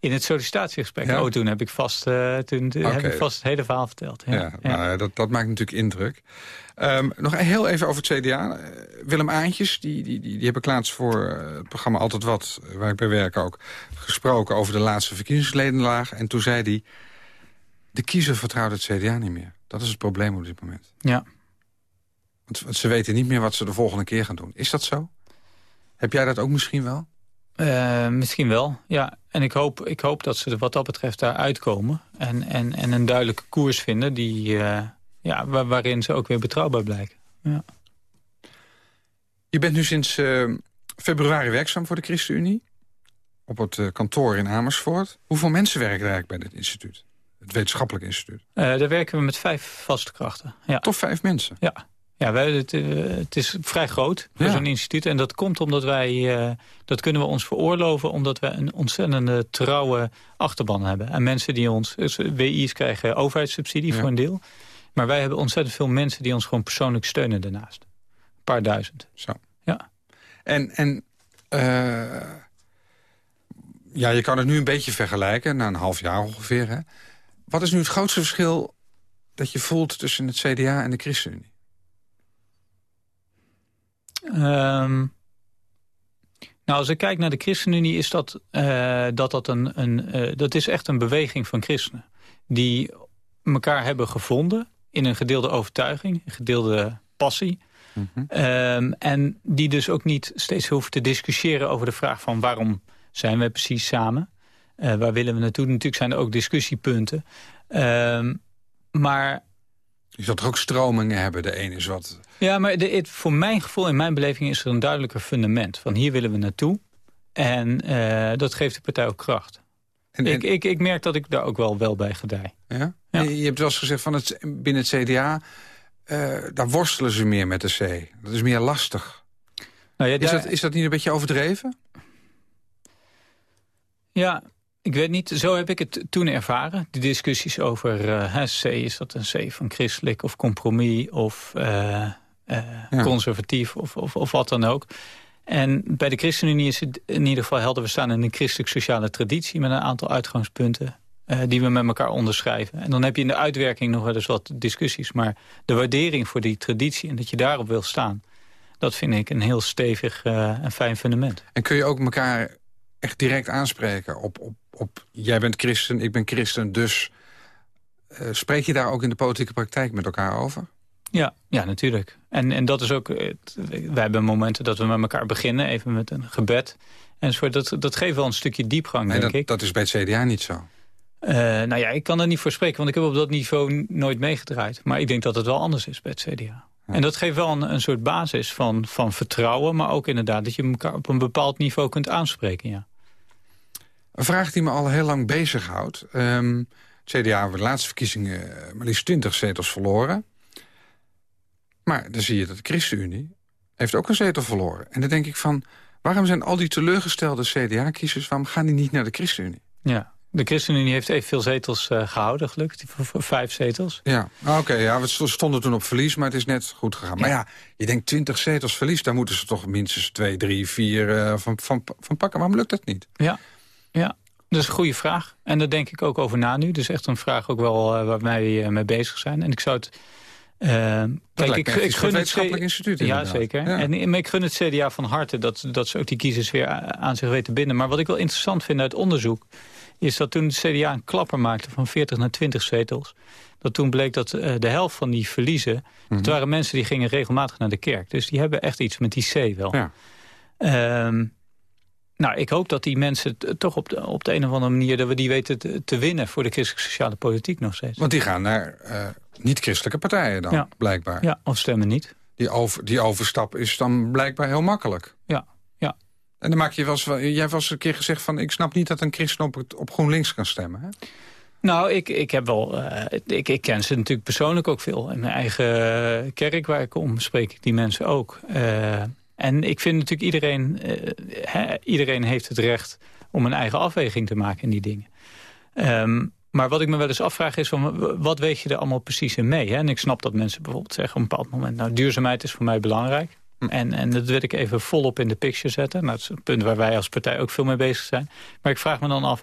in het sollicitatiegesprek. Ja? Oh, toen heb ik vast, eh, toen heb ik vast het hele verhaal verteld. Ja, ja, nou, dat, dat maakt natuurlijk indruk. Ehm, nog heel even over het CDA. Eh, Willem Aantjes, die, die, die, die heb ik laatst voor eh, het programma Altijd Wat... waar ik bij werk ook, gesproken over de laatste verkiezingsledenlaag. En toen zei hij... de kiezer vertrouwt het CDA niet meer. Dat is het probleem op dit moment. ja. Want, want ze weten niet meer wat ze de volgende keer gaan doen. Is dat zo? Heb jij dat ook misschien wel? Eh, misschien wel, ja. En ik hoop, ik hoop dat ze er wat dat betreft daar uitkomen. En, en, en een duidelijke koers vinden die, eh, ja, waar- waarin ze ook weer betrouwbaar blijken. Ja. Je bent nu sinds eh, februari werkzaam voor de ChristenUnie. Op het kantoor in Amersfoort. Hoeveel mensen werken er eigenlijk bij dit instituut? Het wetenschappelijk instituut. Daar werken we met vijf vaste krachten. Ja. Toch vijf mensen? Ja, ja wij, het, eh, het is vrij groot voor Ja. zo'n instituut. En dat komt omdat wij, eh, dat kunnen we ons veroorloven... omdat we een ontzettende trouwe achterban hebben. En mensen die ons, dus WI's krijgen overheidssubsidie Ja. voor een deel. Maar wij hebben ontzettend veel mensen die ons gewoon persoonlijk steunen daarnaast. Een paar duizend. Zo. Ja. En, en eh, ja, je kan het nu een beetje vergelijken, na een half jaar ongeveer. Hè? Wat is nu het grootste verschil dat je voelt tussen het CDA en de ChristenUnie? Ehm, nou, als ik kijk naar de ChristenUnie, is dat, eh, dat, dat, een, een, eh, dat is echt een beweging van christenen. Die elkaar hebben gevonden in een gedeelde overtuiging, een gedeelde passie. Ehm, en die dus ook niet steeds hoeven te discussiëren over de vraag van waarom zijn we precies samen? Eh, waar willen we naartoe? Natuurlijk zijn er ook discussiepunten. Ehm, maar Je zult er ook stromingen hebben. De ene is wat... ja, maar de, het, voor mijn gevoel, in mijn beleving, is er een duidelijker fundament. Van hier willen we naartoe. En eh, dat geeft de partij ook kracht. En, en- Ik, ik, ik merk dat ik daar ook wel, wel bij gedij. ja? Ja. Je hebt wel eens gezegd, van het, binnen het CDA... eh, daar worstelen ze meer met de C. Dat is meer lastig. Nou ja, Is dat, is dat niet een beetje overdreven? ja, ik weet niet. Zo heb ik het toen ervaren. Die discussies over hè, C, is dat een C van christelijk of compromis of eh, eh, Ja. conservatief of, of, of wat dan ook. En bij de ChristenUnie is het in ieder geval helder. We staan in een christelijk-sociale traditie met een aantal uitgangspunten. die we met elkaar onderschrijven. En dan heb je in de uitwerking nog wel eens wat discussies. Maar de waardering voor die traditie en dat je daarop wil staan... dat vind ik een heel stevig en fijn fundament. En kun je ook elkaar echt direct aanspreken op... op, op jij bent christen, ik ben christen, dus... eh, spreek je daar ook in de politieke praktijk met elkaar over? Ja, ja natuurlijk. En, en dat is ook... het- Wij hebben momenten dat we met elkaar beginnen, even met een gebed. Enzovoort. Dat, dat geeft wel een stukje diepgang, Nee, denk dat, ik. dat is bij het CDA niet zo. Eh, nou ja, ik kan er niet voor spreken, want ik heb op dat niveau nooit meegedraaid. Maar ik denk dat het wel anders is bij het CDA. En dat geeft wel een, een soort basis van, van vertrouwen... maar ook inderdaad dat je elkaar op een bepaald niveau kunt aanspreken, ja. Een vraag die me al heel lang bezighoudt. Ehm het CDA heeft de laatste verkiezingen eh, maar liefst 20 zetels verloren. Maar dan zie je dat de ChristenUnie heeft ook een zetel verloren. En dan denk ik van, waarom zijn al die teleurgestelde CDA-kiezers... waarom gaan die niet naar de ChristenUnie? ja. De ChristenUnie heeft evenveel zetels eh, gehouden, gelukkig. Vijf zetels. Ja, oké, ja, we st- stonden toen op verlies, maar het is net goed gegaan. Maar ja, je denkt 20 zetels verlies, daar moeten ze toch minstens 2, 3, 4 van, van, van pakken. Waarom lukt dat niet? Ja, ja. Dat is een goede vraag. En daar denk ik ook over na nu. Dus echt een vraag ook wel eh, waar wij eh, mee bezig zijn. En ik zou het... eh, kijk, echt iets voor het wetenschappelijk instituut, Ja, zeker. Ja. En, maar ik gun het CDA van harte dat, dat ze ook die kiezers weer aan zich weten binden. Maar wat ik wel interessant vind uit onderzoek... is dat toen het CDA een klapper maakte van 40 naar 20 zetels... dat toen bleek dat de helft van die verliezen... Mhm. het waren mensen die gingen regelmatig naar de kerk. Dus die hebben echt iets met die C wel. Ja. Ehm, nou, ik hoop dat die mensen toch op de, op de een of andere manier... dat we die weten te, te winnen voor de christelijke sociale politiek nog steeds. Want die gaan naar eh, niet-christelijke partijen dan, Ja. blijkbaar. Ja, of stemmen niet. Die, over, die overstap is dan blijkbaar heel makkelijk. Ja, ja. En dan maak je wel eens, jij was een keer gezegd van... ik snap niet dat een christen op, het- op GroenLinks kan stemmen. Hè? Nou, ik, ik heb wel. eh, ik, ik ken ze natuurlijk persoonlijk ook veel. In mijn eigen kerk waar ik om spreek ik die mensen ook. Eh, en ik vind natuurlijk iedereen. eh, iedereen heeft het recht om een eigen afweging te maken in die dingen. Ehm, maar wat ik me wel eens afvraag is, van, wat weeg je er allemaal precies in mee? Hè? En ik snap dat mensen bijvoorbeeld zeggen op een bepaald moment... nou, duurzaamheid is voor mij belangrijk. En, en dat wil ik even volop in de picture zetten. Nou, dat is een punt waar wij als partij ook veel mee bezig zijn. Maar ik vraag me dan af,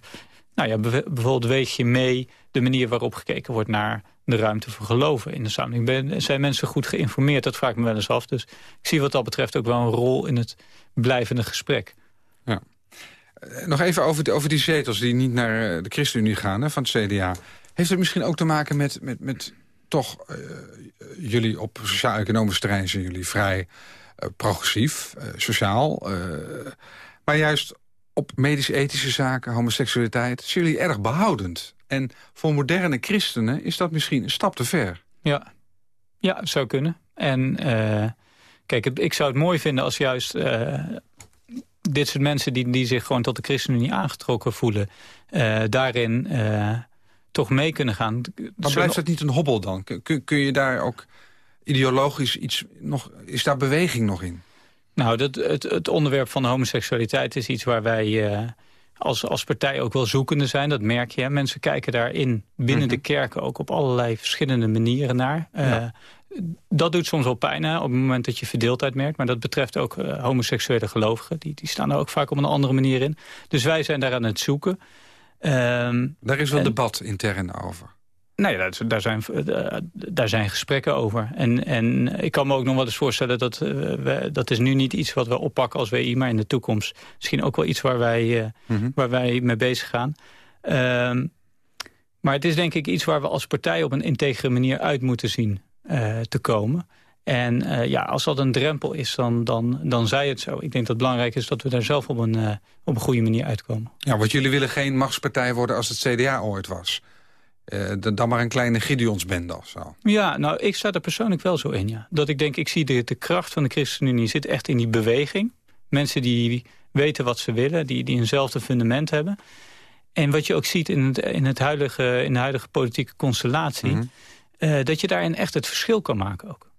nou ja, bijvoorbeeld weeg je mee de manier waarop gekeken wordt naar de ruimte voor geloven in de samenleving. Ben, zijn mensen goed geïnformeerd? Dat vraag ik me wel eens af. Dus ik zie wat dat betreft ook wel een rol in het blijvende gesprek. Eh, Nog even over, die- over die zetels die niet naar eh, de ChristenUnie gaan hè, van het CDA. Heeft het misschien ook te maken met, met, met toch... eh, jullie op sociaal-economisch terrein zijn jullie vrij progressief, sociaal. maar juist op medisch-ethische zaken, homoseksualiteit... zijn jullie erg behoudend. En voor moderne christenen is dat misschien een stap te ver. Ja, ja zou kunnen. En eh, Kijk, ik zou het mooi vinden als juist uh, dit soort mensen... Die, die zich gewoon tot de ChristenUnie aangetrokken voelen... Uh, daarin toch mee kunnen gaan. Maar blijft dat niet een hobbel dan? Kun, kun je daar ook ideologisch iets nog... Is daar beweging nog in? Nou, dat, het, het onderwerp van homoseksualiteit is iets waar wij als, als partij ook wel zoekende zijn. Dat merk je. Hè? Mensen kijken daarin binnen de kerken ook op allerlei verschillende manieren naar. Ja dat doet soms wel pijn hè, op het moment dat je verdeeldheid merkt. Maar dat betreft ook uh, homoseksuele gelovigen. Die, die staan er ook vaak op een andere manier in. Dus wij zijn daar aan het zoeken. Um, daar is wel debat intern over. Nee, nou daar, daar, zijn, uh, daar zijn gesprekken over. En, en ik kan me ook nog wel eens voorstellen dat uh, we, dat is nu niet iets wat we oppakken als WI, maar in de toekomst misschien ook wel iets waar wij, mm -hmm. waar wij mee bezig gaan. Um, maar het is denk ik iets waar we als partij op een integere manier uit moeten zien uh, te komen. En ja, als dat een drempel is, dan, dan, dan zij het zo. Ik denk dat het belangrijk is dat we daar zelf op een, op een goede manier uitkomen. Ja, want jullie willen geen machtspartij worden als het CDA ooit was. Dan maar een kleine Gideonsbende of zo. Ja, nou, ik sta er persoonlijk wel zo in, ja. Dat ik denk, ik zie de, de kracht van de ChristenUnie zit echt in die beweging. Mensen die weten wat ze willen, die, die eenzelfde fundament hebben. En wat je ook ziet in, het, in, het huidige, in de huidige politieke constellatie... Mm -hmm. Uh, dat je daarin echt het verschil kan maken ook.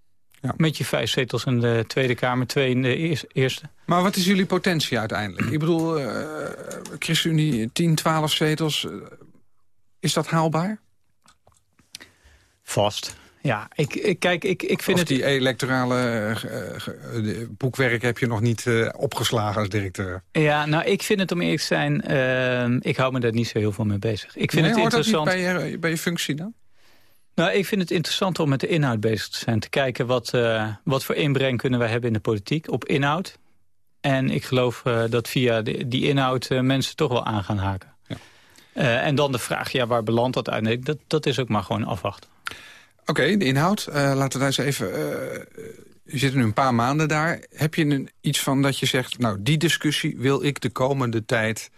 Ja. Met je vijf zetels in de Tweede Kamer, twee in de eerste. Maar wat is jullie potentie uiteindelijk? Ik bedoel, uh, ChristenUnie 10, 12 zetels. Is dat haalbaar? Vast. Ja, ik, ik, kijk, ik, ik vind of het... die electorale boekwerk heb je nog niet opgeslagen als directeur. Ja, nou, ik vind het om eerlijk te zijn... ik hou me daar niet zo heel veel mee bezig. Ik vind nee, het interessant... bij je, bij je functie dan? Nou, ik vind het interessant om met de inhoud bezig te zijn. Te kijken wat, uh, wat voor inbreng kunnen wij hebben in de politiek op inhoud. En ik geloof uh, dat via de, die inhoud uh, mensen toch wel aan gaan haken. Ja. en dan de vraag, ja, waar belandt dat uiteindelijk? Dat, dat is ook maar gewoon afwachten. Oké, okay, de inhoud. laten we daar eens even... je zit nu een paar maanden daar. Heb je een, iets van dat je zegt... nou, die discussie wil ik de komende tijd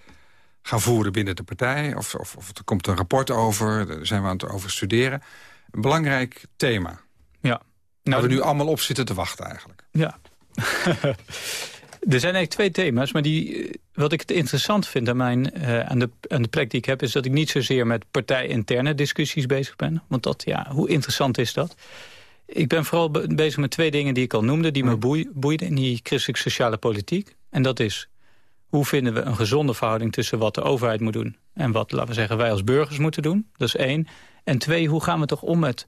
gaan voeren binnen de partij. Of, of, of er komt een rapport over, daar zijn we aan het over studeren. Een belangrijk thema. Ja. Nou, waar we nu allemaal op zitten te wachten eigenlijk. Ja. er zijn eigenlijk twee thema's, maar die, wat ik het interessant vind aan, mijn, uh, aan, de, aan de plek die ik heb... is dat ik niet zozeer met partijinterne discussies bezig ben. Want dat, ja, hoe interessant is dat? Ik ben vooral bezig met twee dingen die ik al noemde... die me boeien, boeiden in die christelijk-sociale politiek. En dat is hoe vinden we een gezonde verhouding tussen wat de overheid moet doen... en wat, laten we zeggen, wij als burgers moeten doen. Dat is één. En twee, hoe gaan we toch om met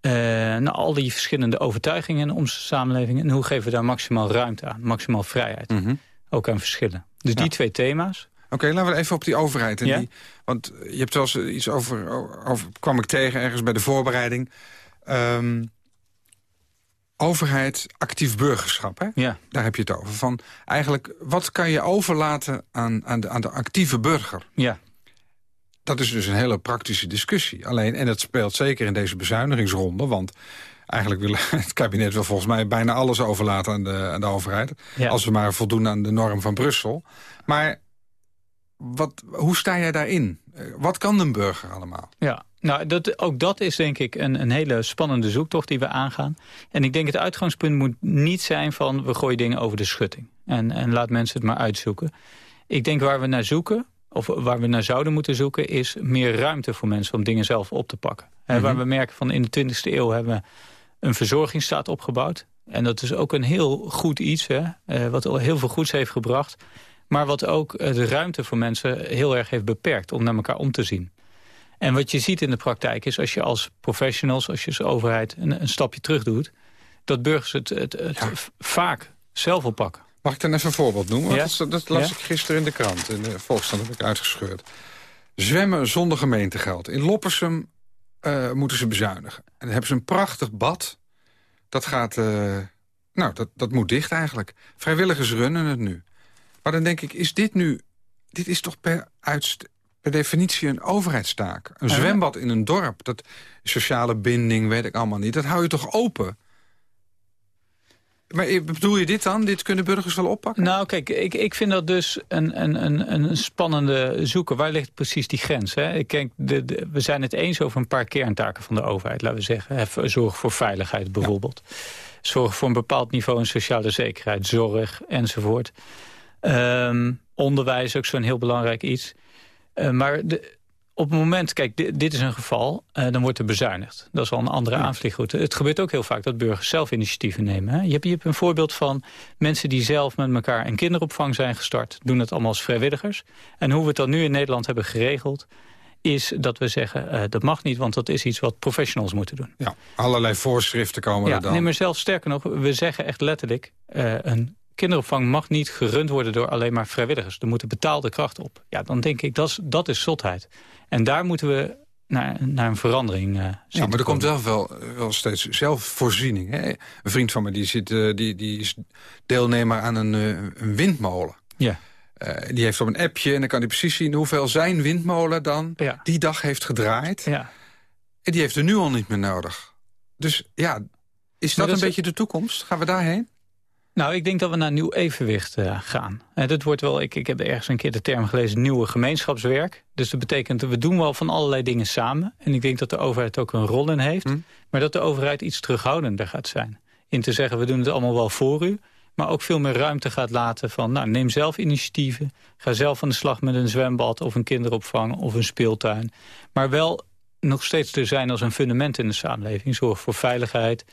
uh, nou, al die verschillende overtuigingen in onze samenleving... en hoe geven we daar maximaal ruimte aan, maximaal vrijheid. Mm -hmm. Ook aan verschillen. Dus ja. die twee thema's. Oké, okay, laten we even op die overheid. En ja? die, want je hebt wel eens iets over, over... kwam ik tegen ergens bij de voorbereiding... Um, overheid, actief burgerschap. Hè? Ja. Daar heb je het over. Van eigenlijk, wat kan je overlaten aan, aan, de, aan de actieve burger? Ja. Dat is dus een hele praktische discussie. Alleen, en dat speelt zeker in deze bezuinigingsronde... want eigenlijk wil het kabinet wil volgens mij bijna alles overlaten aan de, aan de overheid. Ja. Als we maar voldoen aan de norm van Brussel. Maar wat, hoe sta jij daarin? Wat kan een burger allemaal? Ja, nou, dat, ook dat is denk ik een, een hele spannende zoektocht die we aangaan. En ik denk het uitgangspunt moet niet zijn van... we gooien dingen over de schutting. En, en laat mensen het maar uitzoeken. Ik denk waar we naar zoeken, of waar we naar zouden moeten zoeken... is meer ruimte voor mensen om dingen zelf op te pakken. Mm -hmm. Waar we merken van in de 20e eeuw hebben we een verzorgingsstaat opgebouwd. En dat is ook een heel goed iets, hè, uh, wat heel veel goeds heeft gebracht. Maar wat ook uh, de ruimte voor mensen heel erg heeft beperkt om naar elkaar om te zien. En wat je ziet in de praktijk is als je als professionals, als je als overheid een, een stapje terug doet, dat burgers het, het, het ja. vaak zelf oppakken. Mag ik dan even een voorbeeld noemen? Ja? Dat, dat, las ja? ik gisteren in de krant. In de Volksstand heb ik uitgescheurd. Zwemmen zonder gemeentegeld. In Loppersum uh, moeten ze bezuinigen. En dan hebben ze een prachtig bad. Dat gaat... Uh, nou, dat, dat moet dicht eigenlijk. Vrijwilligers runnen het nu. Maar dan denk ik, is dit nu... Dit is toch per, uitst, per definitie een overheidstaak. Een zwembad in een dorp. Dat sociale binding, weet ik allemaal niet. Dat hou je toch open? Maar bedoel je dit dan? Dit kunnen burgers wel oppakken? Nou, kijk, ik, ik vind dat dus een, een, een, een spannende zoeken. Waar ligt precies die grens? Hè? Ik denk, de, de- we zijn het eens over een paar kerntaken van de overheid, laten we zeggen. Zorg voor veiligheid bijvoorbeeld. Zorg voor een bepaald niveau in sociale zekerheid, zorg enzovoort. Ehm, onderwijs ook zo'n heel belangrijk iets. Eh, maar de, op het moment, kijk, dit, dit is een geval, eh, dan wordt er bezuinigd. Dat is al een andere aanvliegroute. Het gebeurt ook heel vaak dat burgers zelf initiatieven nemen. Hè? Je, hebt, je hebt een voorbeeld van mensen die zelf met elkaar een kinderopvang zijn gestart. Doen het allemaal als vrijwilligers. En hoe we het dan nu in Nederland hebben geregeld is dat we zeggen, eh, dat mag niet, want dat is iets wat professionals moeten doen. Ja, allerlei voorschriften komen Ja, er dan. nee, maar zelfs sterker nog, we zeggen echt letterlijk... eh, een kinderopvang mag niet gerund worden door alleen maar vrijwilligers. Er moeten betaalde krachten op. Ja, dan denk ik, dat is, dat is zotheid. En daar moeten we naar, naar een verandering zien Ja, maar er komt komen. wel, wel, wel steeds zelfvoorziening. Hè? Een vriend van me die, zit, eh, die, die is deelnemer aan een, eh, een windmolen. Ja. Die heeft op een appje en dan kan hij precies zien hoeveel zijn windmolen dan Ja. die dag heeft gedraaid. Ja. En die heeft er nu al niet meer nodig. Dus ja, is dat, dat een is- beetje de toekomst? Gaan we daarheen? Nou, ik denk dat we naar nieuw evenwicht eh, gaan. En dat wordt wel, ik, ik heb ergens een keer de term gelezen, nieuwe gemeenschapswerk. Dus dat betekent we doen wel van allerlei dingen samen. En ik denk dat de overheid ook een rol in heeft. Hm. Maar dat de overheid iets terughoudender gaat zijn. In te zeggen, we doen het allemaal wel voor u. Maar ook veel meer ruimte gaat laten van, nou, neem zelf initiatieven. Ga zelf aan de slag met een zwembad of een kinderopvang of een speeltuin. Maar wel nog steeds er zijn als een fundament in de samenleving. Zorg voor veiligheid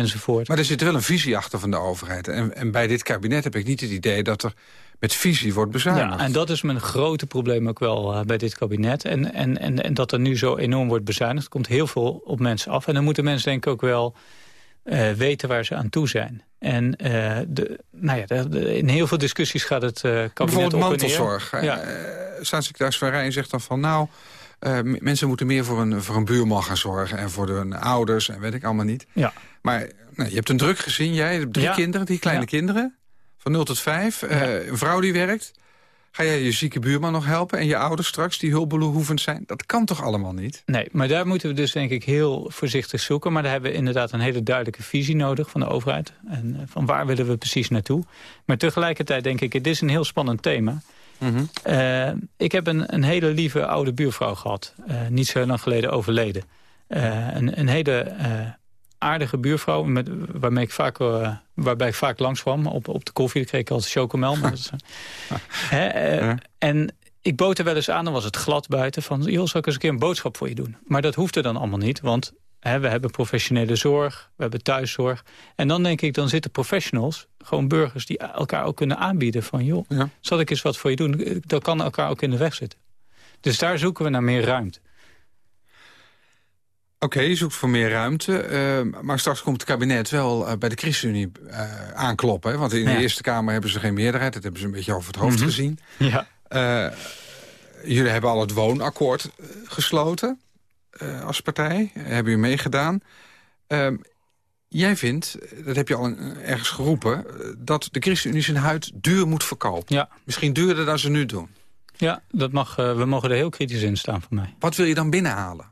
enzovoort. Maar er zit wel een visie achter van de overheid. En, en bij dit kabinet heb ik niet het idee dat er met visie wordt bezuinigd. Ja, en dat is mijn grote probleem ook wel eh, bij dit kabinet. En, en, en, en dat er nu zo enorm wordt bezuinigd, komt heel veel op mensen af. En dan moeten mensen denk ik ook wel eh, weten waar ze aan toe zijn. En eh, de, nou ja, de- de- in heel veel discussies gaat het kabinet Bijvoorbeeld op en mantelzorg. Ja. Eh, Staatssecretaris Van Rijn zegt dan van... nou, mensen moeten meer voor een, voor een buurman gaan zorgen... en voor hun ouders en weet ik allemaal niet. Ja. Maar nou, je hebt een druk gezin, jij hebt drie Ja. kinderen, drie kleine Ja. kinderen... van 0 tot 5, eh, een vrouw die werkt... Ga jij je zieke buurman nog helpen en je ouders straks die hulpbehoevend zijn? Dat kan toch allemaal niet? Nee, maar daar moeten we dus denk ik heel voorzichtig zoeken. Maar daar hebben we inderdaad een hele duidelijke visie nodig van de overheid. En eh, van waar willen we precies naartoe. Maar tegelijkertijd denk ik, het is een heel spannend thema. Eh, ik heb een, een hele lieve oude buurvrouw gehad. eh, niet zo heel lang geleden overleden. Een, een hele aardige buurvrouw met, waarmee ik vaak, eh, waarbij ik vaak langskwam. Op, op de koffie kreeg ik altijd chocomel. Maar dat is, hè, eh, Ja. En ik bood er wel eens aan, dan was het glad buiten. Van, joh, zal ik eens een keer een boodschap voor je doen? Maar dat hoefde dan allemaal niet, want hè, we hebben professionele zorg. We hebben thuiszorg. En dan denk ik, dan zitten professionals, gewoon burgers... die elkaar ook kunnen aanbieden van... joh, Ja. zal ik eens wat voor je doen? Dat kan elkaar ook in de weg zitten. Dus daar zoeken we naar meer ruimte. Oké, je zoekt voor meer ruimte. eh, maar straks komt het kabinet wel eh, bij de ChristenUnie eh, aankloppen. Hè? Want in Ja. Mhm. de Eerste Kamer hebben ze geen meerderheid. Dat hebben ze een beetje over het hoofd gezien. Ja. Eh, jullie hebben al het woonakkoord gesloten als partij. hebben jullie meegedaan. Ehm, jij vindt, dat heb je al ergens geroepen... dat de ChristenUnie zijn huid duur moet verkopen. Ja. Misschien duurder dan ze nu doen. Ja, dat mag, we mogen er heel kritisch in staan voor mij. Wat wil je dan binnenhalen?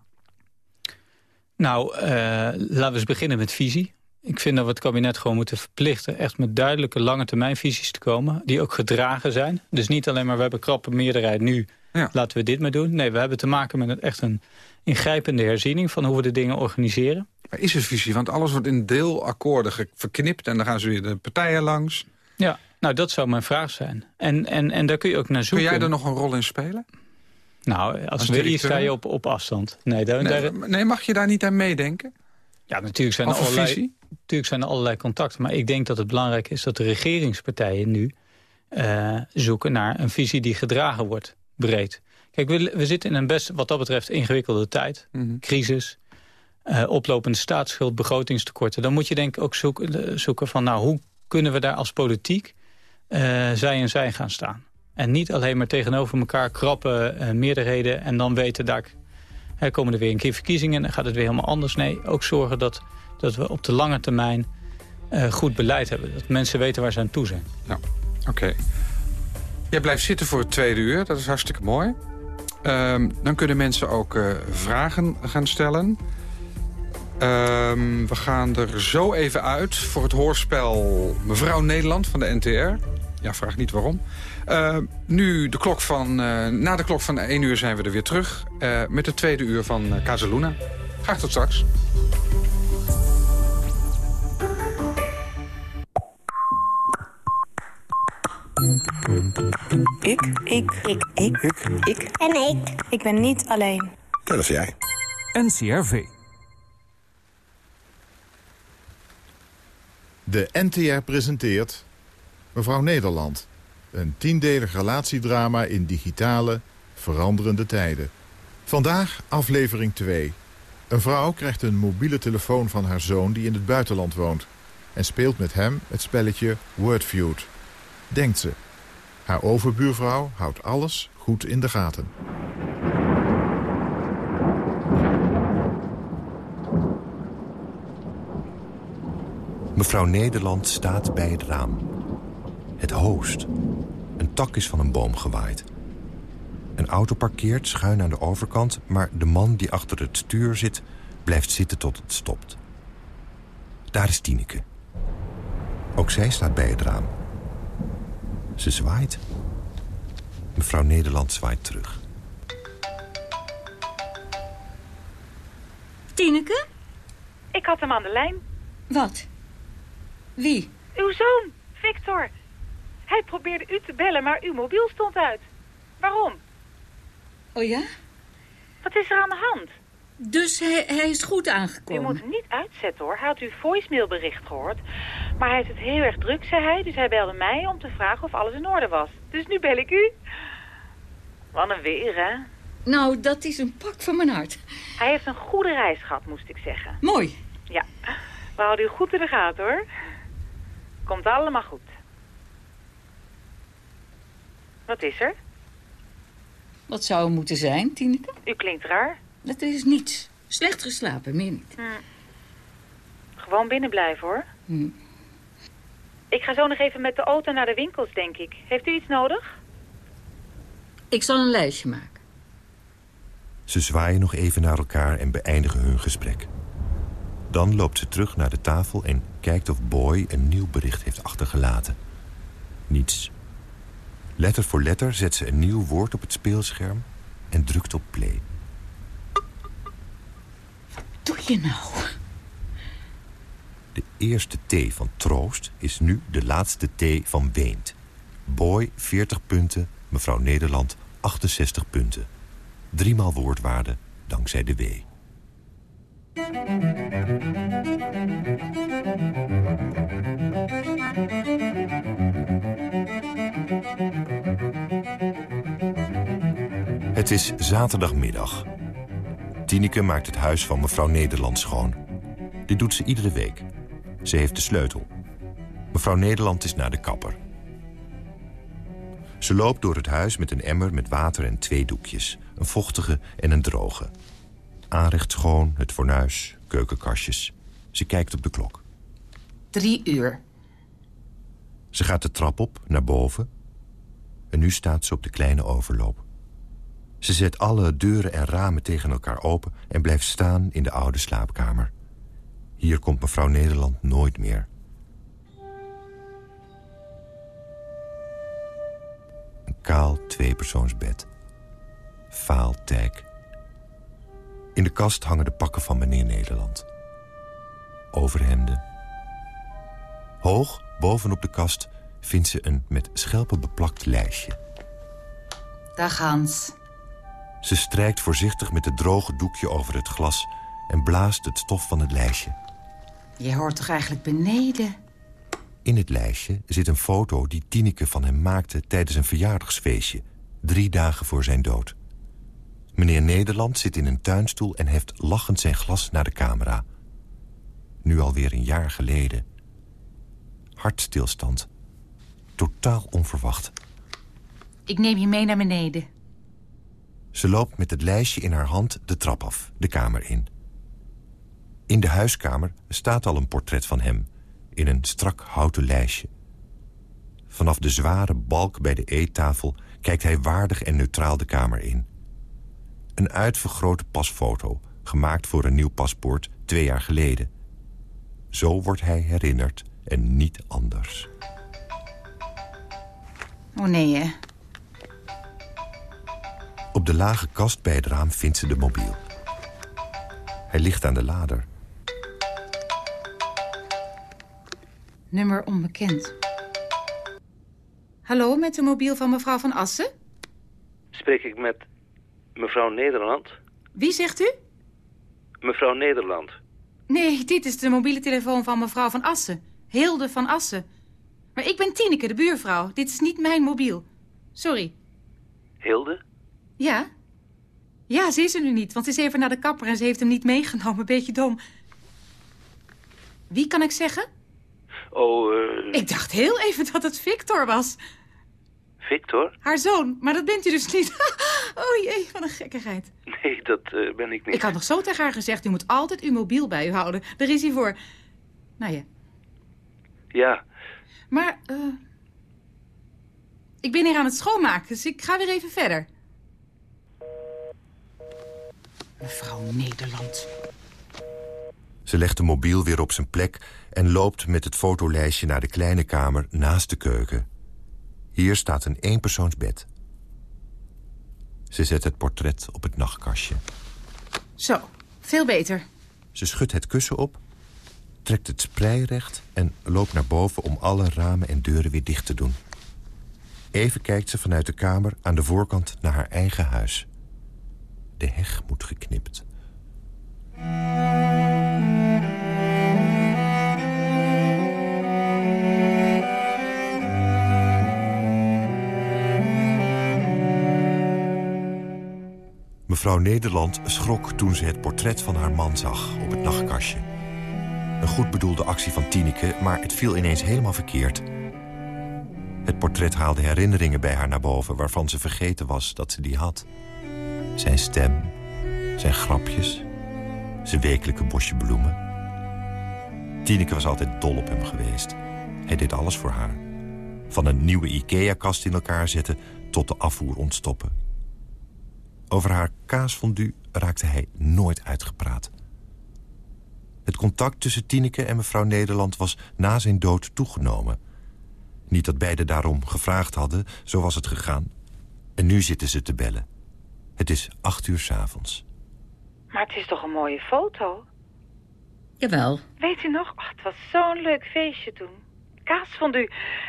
Nou, eh, laten we eens beginnen met visie. Ik vind dat we het kabinet gewoon moeten verplichten... echt met duidelijke lange termijn visies te komen... die ook gedragen zijn. Dus niet alleen maar we hebben krappe meerderheid nu... Ja. laten we dit maar doen. Nee, we hebben te maken met een, echt een ingrijpende herziening... van hoe we de dingen organiseren. Maar is er visie? Want alles wordt in deelakkoorden verknipt... en dan gaan ze weer de partijen langs. Ja, nou, dat zou mijn vraag zijn. En, en, en daar kun je ook naar Kun zoeken. jij er nog een rol in spelen? Nou, als, als we hier directeur? sta je op, op afstand. Nee, daar, Nee, daar- nee, mag je daar niet aan meedenken? ja, natuurlijk zijn, er allerlei, visie? natuurlijk zijn er allerlei contacten. Maar ik denk dat het belangrijk is dat de regeringspartijen nu eh, zoeken naar een visie die gedragen wordt, breed. Kijk, we, we zitten in een best, wat dat betreft, ingewikkelde tijd. Mhm. Crisis, eh, oplopende staatsschuld, begrotingstekorten. Dan moet je denk ik ook zoeken, eh, zoeken van, nou, hoe kunnen we daar als politiek zij en zij gaan staan? En niet alleen maar tegenover elkaar krappe eh, meerderheden... en dan weten hè, komen er weer een keer verkiezingen... en gaat het weer helemaal anders. Nee, ook zorgen dat, dat we op de lange termijn eh, goed beleid hebben. Dat mensen weten waar ze aan toe zijn. Oké. Jij blijft zitten voor het tweede uur, dat is hartstikke mooi. Ehm, dan kunnen mensen ook eh, vragen gaan stellen. Ehm, we gaan er zo even uit voor het hoorspel Mevrouw Nederland van de NTR. Ja, vraag niet waarom. Uh, nu de klok van, uh, na de klok van 1 uur zijn we er weer terug... Uh, met het tweede uur van uh, Casaluna. Graag tot straks. Ik. Ik. Ik. Ik. Ik. Ik. En ik. Ik ben niet alleen. Dat is jij. NCRV. De NTR presenteert Mevrouw Nederland. Een tiendelig relatiedrama in digitale, veranderende tijden. Vandaag aflevering 2. Een vrouw krijgt een mobiele telefoon van haar zoon die in het buitenland woont... en speelt met hem het spelletje Wordfeud. Denkt ze. Haar overbuurvrouw houdt alles goed in de gaten. Mevrouw Nederland staat bij het raam. Het hoost. Een tak is van een boom gewaaid. Een auto parkeert schuin aan de overkant... maar de man die achter het stuur zit, blijft zitten tot het stopt. Daar is Tineke. Ook zij staat bij het raam. Ze zwaait. Mevrouw Nederland zwaait terug. Tineke? Ik had hem aan de lijn. Wat? Wie? Uw zoon, Victor. Hij probeerde u te bellen, maar uw mobiel stond uit. Waarom? Oh ja? Wat is er aan de hand? Dus hij, hij is goed U aangekomen? moet hem niet uitzetten hoor. Hij had uw voicemailbericht gehoord. Maar hij heeft het heel erg druk, zei hij. Dus hij belde mij om te vragen of alles in orde was. Dus nu bel ik u. Wat een weer, hè? Nou, dat is een pak van mijn hart. Hij heeft een goede reis gehad, moest ik zeggen. Mooi. Ja, we houden u goed in de gaten, hoor. Komt allemaal goed. Wat is er? Wat zou er moeten zijn, Tineke? U klinkt raar. Dat is niets. Slecht geslapen, meer niet. Hm. Gewoon binnen blijven, hoor. Hm. Ik ga zo nog even met de auto naar de winkels, denk ik. Heeft u iets nodig? Ik zal een lijstje maken. Ze zwaaien nog even naar elkaar en beëindigen hun gesprek. Dan loopt ze terug naar de tafel en kijkt of Boy een nieuw bericht heeft achtergelaten. Niets. Letter voor letter zet ze een nieuw woord op het speelscherm en drukt op play. Doe je nou? De eerste T van troost is nu de laatste T van weent. Boy 40 punten, mevrouw Nederland 68 punten. Driemaal woordwaarde dankzij de W. Het is zaterdagmiddag. Tineke maakt het huis van mevrouw Nederland schoon. Dit doet ze iedere week. Ze heeft de sleutel. Mevrouw Nederland is naar de kapper. Ze loopt door het huis met een emmer met water en twee doekjes. Een vochtige en een droge. Aanrecht schoon, het fornuis, keukenkastjes. Ze kijkt op de klok. Drie uur. Ze gaat de trap op, naar boven. En nu staat ze op de kleine overloop. Ze zet alle deuren en ramen tegen elkaar open... en blijft staan in de oude slaapkamer. Hier komt mevrouw Nederland nooit meer. Een kaal tweepersoonsbed. Vaal tijk. In de kast hangen de pakken van meneer Nederland. Overhemden. Hoog, bovenop de kast, vindt ze een met schelpen beplakt lijstje. Dag Hans. Ze strijkt voorzichtig met het droge doekje over het glas... en blaast het stof van het lijstje. Je hoort toch eigenlijk beneden? In het lijstje zit een foto die Tineke van hem maakte... tijdens een verjaardagsfeestje, drie dagen voor zijn dood. Meneer Nederland zit in een tuinstoel en heft lachend zijn glas naar de camera. Nu alweer een jaar geleden. Hartstilstand. Totaal onverwacht. Ik neem je mee naar beneden. Ze loopt met het lijstje in haar hand de trap af, de kamer in. In de huiskamer staat al een portret van hem... in een strak houten lijstje. Vanaf de zware balk bij de eettafel... kijkt hij waardig en neutraal de kamer in. Een uitvergrote pasfoto, gemaakt voor een nieuw paspoort twee jaar geleden. Zo wordt hij herinnerd en niet anders. Oh nee, hè. Op de lage kast bij het raam vindt ze de mobiel. Hij ligt aan de lader. Nummer onbekend. Hallo, met de mobiel van mevrouw van Assen? Spreek ik met mevrouw Nederland? Wie zegt u? Mevrouw Nederland. Nee, dit is de mobiele telefoon van mevrouw van Assen. Hilde van Assen. Maar ik ben Tineke, de buurvrouw. Dit is niet mijn mobiel. Sorry. Hilde? Ja? Ja, ze is er nu niet, want ze is even naar de kapper en ze heeft hem niet meegenomen. Beetje dom. Wie kan ik zeggen? Oh, eh, Ik dacht heel even dat het Victor was. Victor? Haar zoon, maar dat bent u dus niet. oh jee, wat een gekkigheid. Nee, dat eh, ben ik niet. Ik had nog zo tegen haar gezegd, u moet altijd uw mobiel bij u houden. Daar is hij voor. Nou ja, Ja, maar... eh, ik ben hier aan het schoonmaken, dus ik ga weer even verder. Mevrouw Nederland. Ze legt de mobiel weer op zijn plek en loopt met het fotolijstje naar de kleine kamer naast de keuken. Hier staat een eenpersoonsbed. Ze zet het portret op het nachtkastje. Zo, veel beter. Ze schudt het kussen op, trekt het sprei recht en loopt naar boven om alle ramen en deuren weer dicht te doen. Even kijkt ze vanuit de kamer aan de voorkant naar haar eigen huis. De heg moet geknipt. Mevrouw Nederland schrok toen ze het portret van haar man zag op het nachtkastje. Een goed bedoelde actie van Tineke, maar het viel ineens helemaal verkeerd. Het portret haalde herinneringen bij haar naar boven... waarvan ze vergeten was dat ze die had. Zijn stem, zijn grapjes, zijn wekelijke bosje bloemen. Tineke was altijd dol op hem geweest. Hij deed alles voor haar. Van een nieuwe IKEA-kast in elkaar zetten tot de afvoer ontstoppen. Over haar kaasfondue raakte hij nooit uitgepraat. Het contact tussen Tineke en mevrouw Nederland was na zijn dood toegenomen. Niet dat beiden daarom gevraagd hadden, zo was het gegaan. En nu zitten ze te bellen. Het is acht uur s'avonds. Maar het is toch een mooie foto? Jawel. Weet u nog? Oh, het was zo'n leuk feestje toen. Kaas vond u.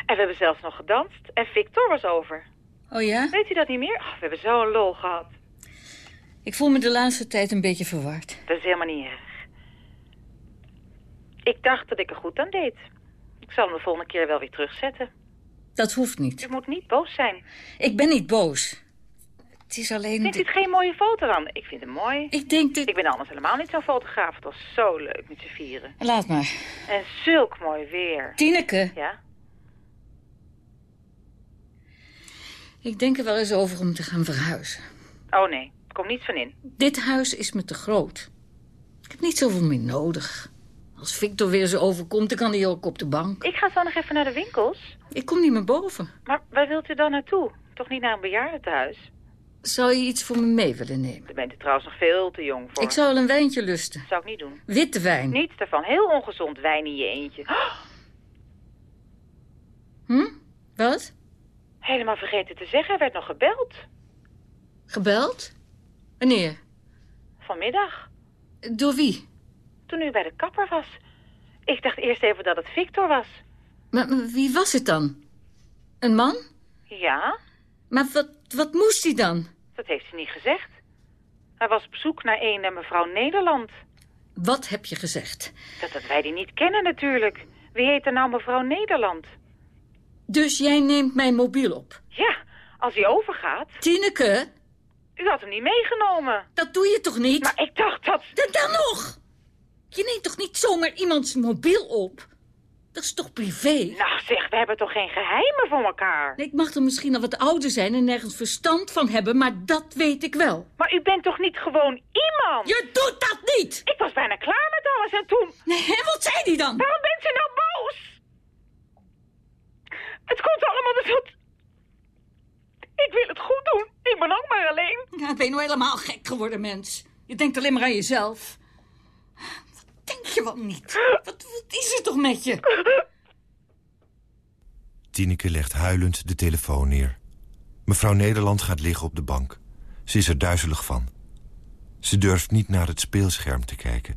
En we hebben zelfs nog gedanst. En Victor was over. Oh ja? Weet u dat niet meer? Oh, we hebben zo'n lol gehad. Ik voel me de laatste tijd een beetje verward. Dat is helemaal niet erg. Ik dacht dat ik er goed aan deed. Ik zal hem de volgende keer wel weer terugzetten. Dat hoeft niet. U moet niet boos zijn. Ik ben niet boos. Het is alleen... Vindt u het geen mooie foto dan? Ik vind hem mooi. Ik denk dat... Ik ben anders helemaal niet zo'n fotograaf. Het was zo leuk met z'n vieren. Laat maar. En zulk mooi weer. Tineke, Ja? ik denk er wel eens over om te gaan verhuizen. Oh nee, er komt niets van in. Dit huis is me te groot. Ik heb niet zoveel meer nodig. Als Victor weer zo overkomt, dan kan hij ook op de bank. Ik ga zo nog even naar de winkels. Ik kom niet meer boven. Maar waar wilt u dan naartoe? Toch niet naar een bejaardentehuis? Zou je iets voor me mee willen nemen? Daar bent u trouwens nog veel te jong voor. Ik zou wel een wijntje lusten. Zou ik niet doen. Witte wijn. Niets daarvan. Heel ongezond wijn in je eentje. Oh, Hm? Wat? helemaal vergeten te zeggen. Er werd nog gebeld. Gebeld? Wanneer? Vanmiddag. Door wie? Toen u bij de kapper was. Ik dacht eerst even dat het Victor was. Maar, maar wie was het dan? Een man? Ja, Maar wat, wat moest hij dan? dat heeft ze niet gezegd. Hij was op zoek naar een en mevrouw Nederland. Wat heb je gezegd? Dat, dat wij die niet kennen natuurlijk. Wie heet er nou mevrouw Nederland? Dus jij neemt mijn mobiel op? Ja, als hij overgaat. Tineke, U had hem niet meegenomen. dat doe je toch niet? Maar ik dacht dat... Dan, dan nog! Je neemt toch niet zomaar iemands mobiel op? Dat is toch privé? Nou zeg, we hebben toch geen geheimen voor elkaar? Nee, ik mag er misschien al wat ouder zijn en nergens verstand van hebben, maar dat weet ik wel. Maar u bent toch niet gewoon iemand? Je doet dat niet! Ik was bijna klaar met alles en toen... Nee, en wat zei die dan? Waarom bent ze nou boos? Het komt allemaal dus goed. Ik wil het goed doen. Ik ben ook maar alleen. Ja, ben nou helemaal gek geworden, mens. Je denkt alleen maar aan jezelf. Wat niet? Wat, wat is er toch met je? Tineke legt huilend de telefoon neer. Mevrouw Nederland gaat liggen op de bank. Ze is er duizelig van. Ze durft niet naar het speelscherm te kijken.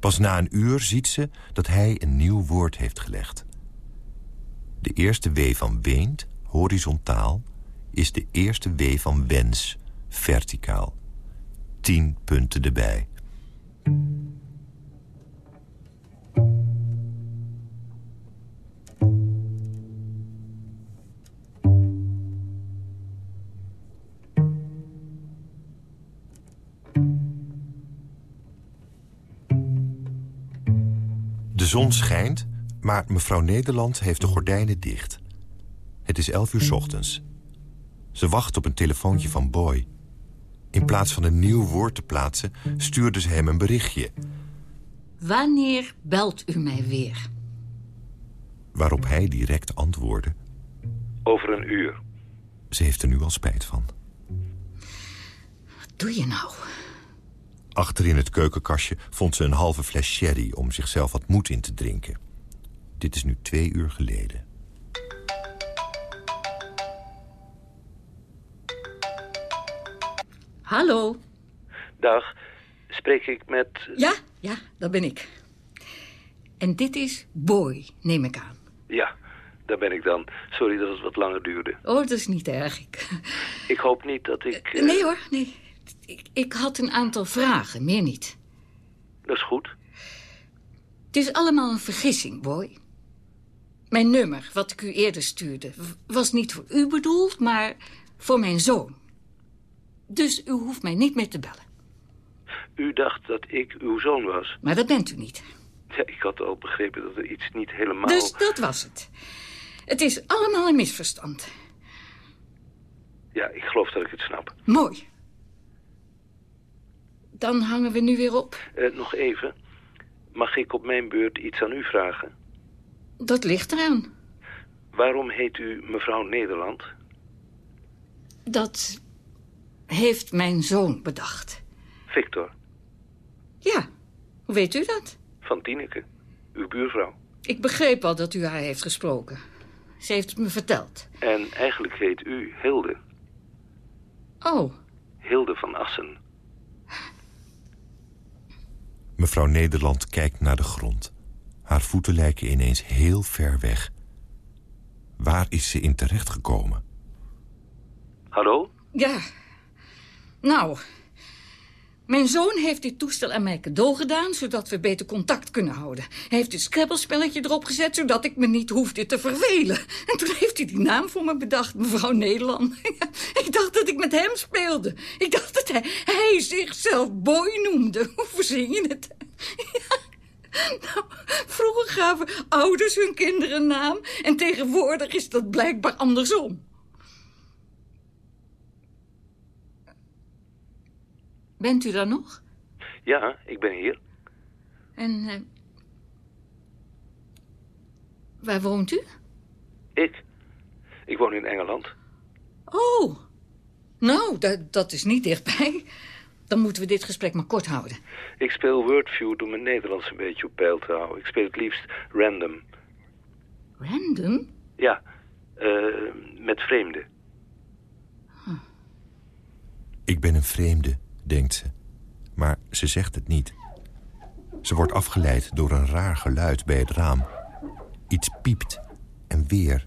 Pas na een uur ziet ze dat hij een nieuw woord heeft gelegd. De eerste W van weent, horizontaal, is de eerste W van wens, verticaal. Tien punten erbij. De zon schijnt, maar mevrouw Nederland heeft de gordijnen dicht. Het is elf uur 's ochtends. Ze wacht op een telefoontje van Boy. In plaats van een nieuw woord te plaatsen, stuurde ze hem een berichtje... Wanneer belt u mij weer? waarop hij direct antwoordde... Over een uur. Ze heeft er nu al spijt van. Wat doe je nou? Achter in het keukenkastje vond ze een halve fles sherry... om zichzelf wat moed in te drinken. Dit is nu twee uur geleden. Hallo? Dag, spreek ik met... Ja, ja, dat ben ik. En dit is Boy, neem ik aan. Ja, daar ben ik dan. Sorry dat het wat langer duurde. Oh, dat is niet erg. Ik... Ik hoop niet dat ik... eh, Nee hoor, nee. Ik, ik had een aantal vragen, meer niet. Dat is goed. Het is allemaal een vergissing, Boy. Mijn nummer, wat ik u eerder stuurde, was niet voor u bedoeld, maar voor mijn zoon. Dus u hoeft mij niet meer te bellen. U dacht dat ik uw zoon was. Maar dat bent u niet. Ja, ik had al begrepen dat er iets niet helemaal... Dus dat was het. Het is allemaal een misverstand. Ja, ik geloof dat ik het snap. Mooi. Dan hangen we nu weer op. Eh, nog even. Mag ik op mijn beurt iets aan u vragen? Dat ligt eraan. Waarom heet u mevrouw Nederland? Dat heeft mijn zoon bedacht. Victor, Ja, hoe weet u dat? van Tineke, uw buurvrouw. Ik begreep al dat u haar heeft gesproken. Ze heeft het me verteld. En eigenlijk heet u Hilde. Oh, Hilde van Assen. Mevrouw Nederland kijkt naar de grond. Haar voeten lijken ineens heel ver weg. Waar is ze in terechtgekomen? Hallo? ja. Nou, mijn zoon heeft dit toestel aan mij cadeau gedaan... zodat we beter contact kunnen houden. Hij heeft een scrabbelspelletje erop gezet... zodat ik me niet hoefde te vervelen. En toen heeft hij die naam voor me bedacht, mevrouw Nederland. ik dacht dat ik met hem speelde. Ik dacht dat hij, hij zichzelf Boy noemde. Hoe verzin je het? Nou, vroeger gaven ouders hun kinderen een naam... en tegenwoordig is dat blijkbaar andersom. Bent u daar nog? Ja, ik ben hier. En eh, waar woont u? Ik? Ik woon in Engeland. Oh, nou, dat, dat is niet dichtbij. Dan moeten we dit gesprek maar kort houden. Ik speel Wordview door mijn Nederlands een beetje op peil te houden. Ik speel het liefst random. Random? Ja, eh, met vreemden. Ik ben een vreemde, denkt ze. Maar ze zegt het niet. Ze wordt afgeleid door een raar geluid bij het raam. Iets piept en weer.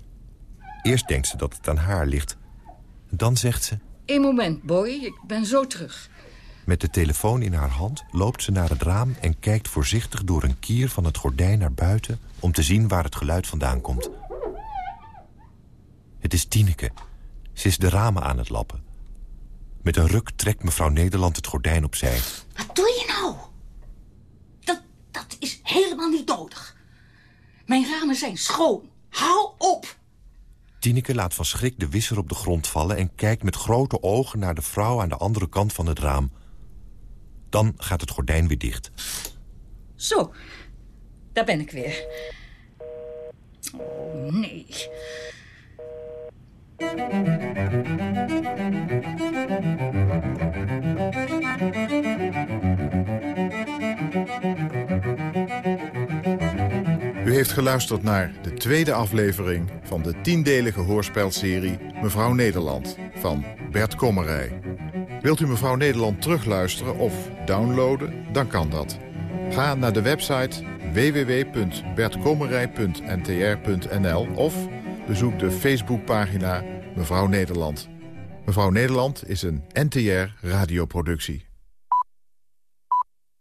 Eerst denkt ze dat het aan haar ligt. Dan zegt ze... Eén moment, boy. Ik ben zo terug. Met de telefoon in haar hand loopt ze naar het raam... en kijkt voorzichtig door een kier van het gordijn naar buiten... om te zien waar het geluid vandaan komt. Het is Tineke. Ze is de ramen aan het lappen. Met een ruk trekt mevrouw Nederland het gordijn opzij. Wat doe je nou? Dat, dat is helemaal niet nodig. Mijn ramen zijn schoon. Hou op! Tineke laat van schrik de wisser op de grond vallen... en kijkt met grote ogen naar de vrouw aan de andere kant van het raam. Dan gaat het gordijn weer dicht. Zo, daar ben ik weer. Oh, nee. U heeft geluisterd naar de tweede aflevering van de tiendelige hoorspelserie Mevrouw Nederland van Bert Kommerij. Wilt u Mevrouw Nederland terugluisteren of downloaden, dan kan dat. Ga naar de website www.bertkommerij.ntr.nl of bezoek de Facebookpagina Mevrouw Nederland. Mevrouw Nederland is een NTR radioproductie.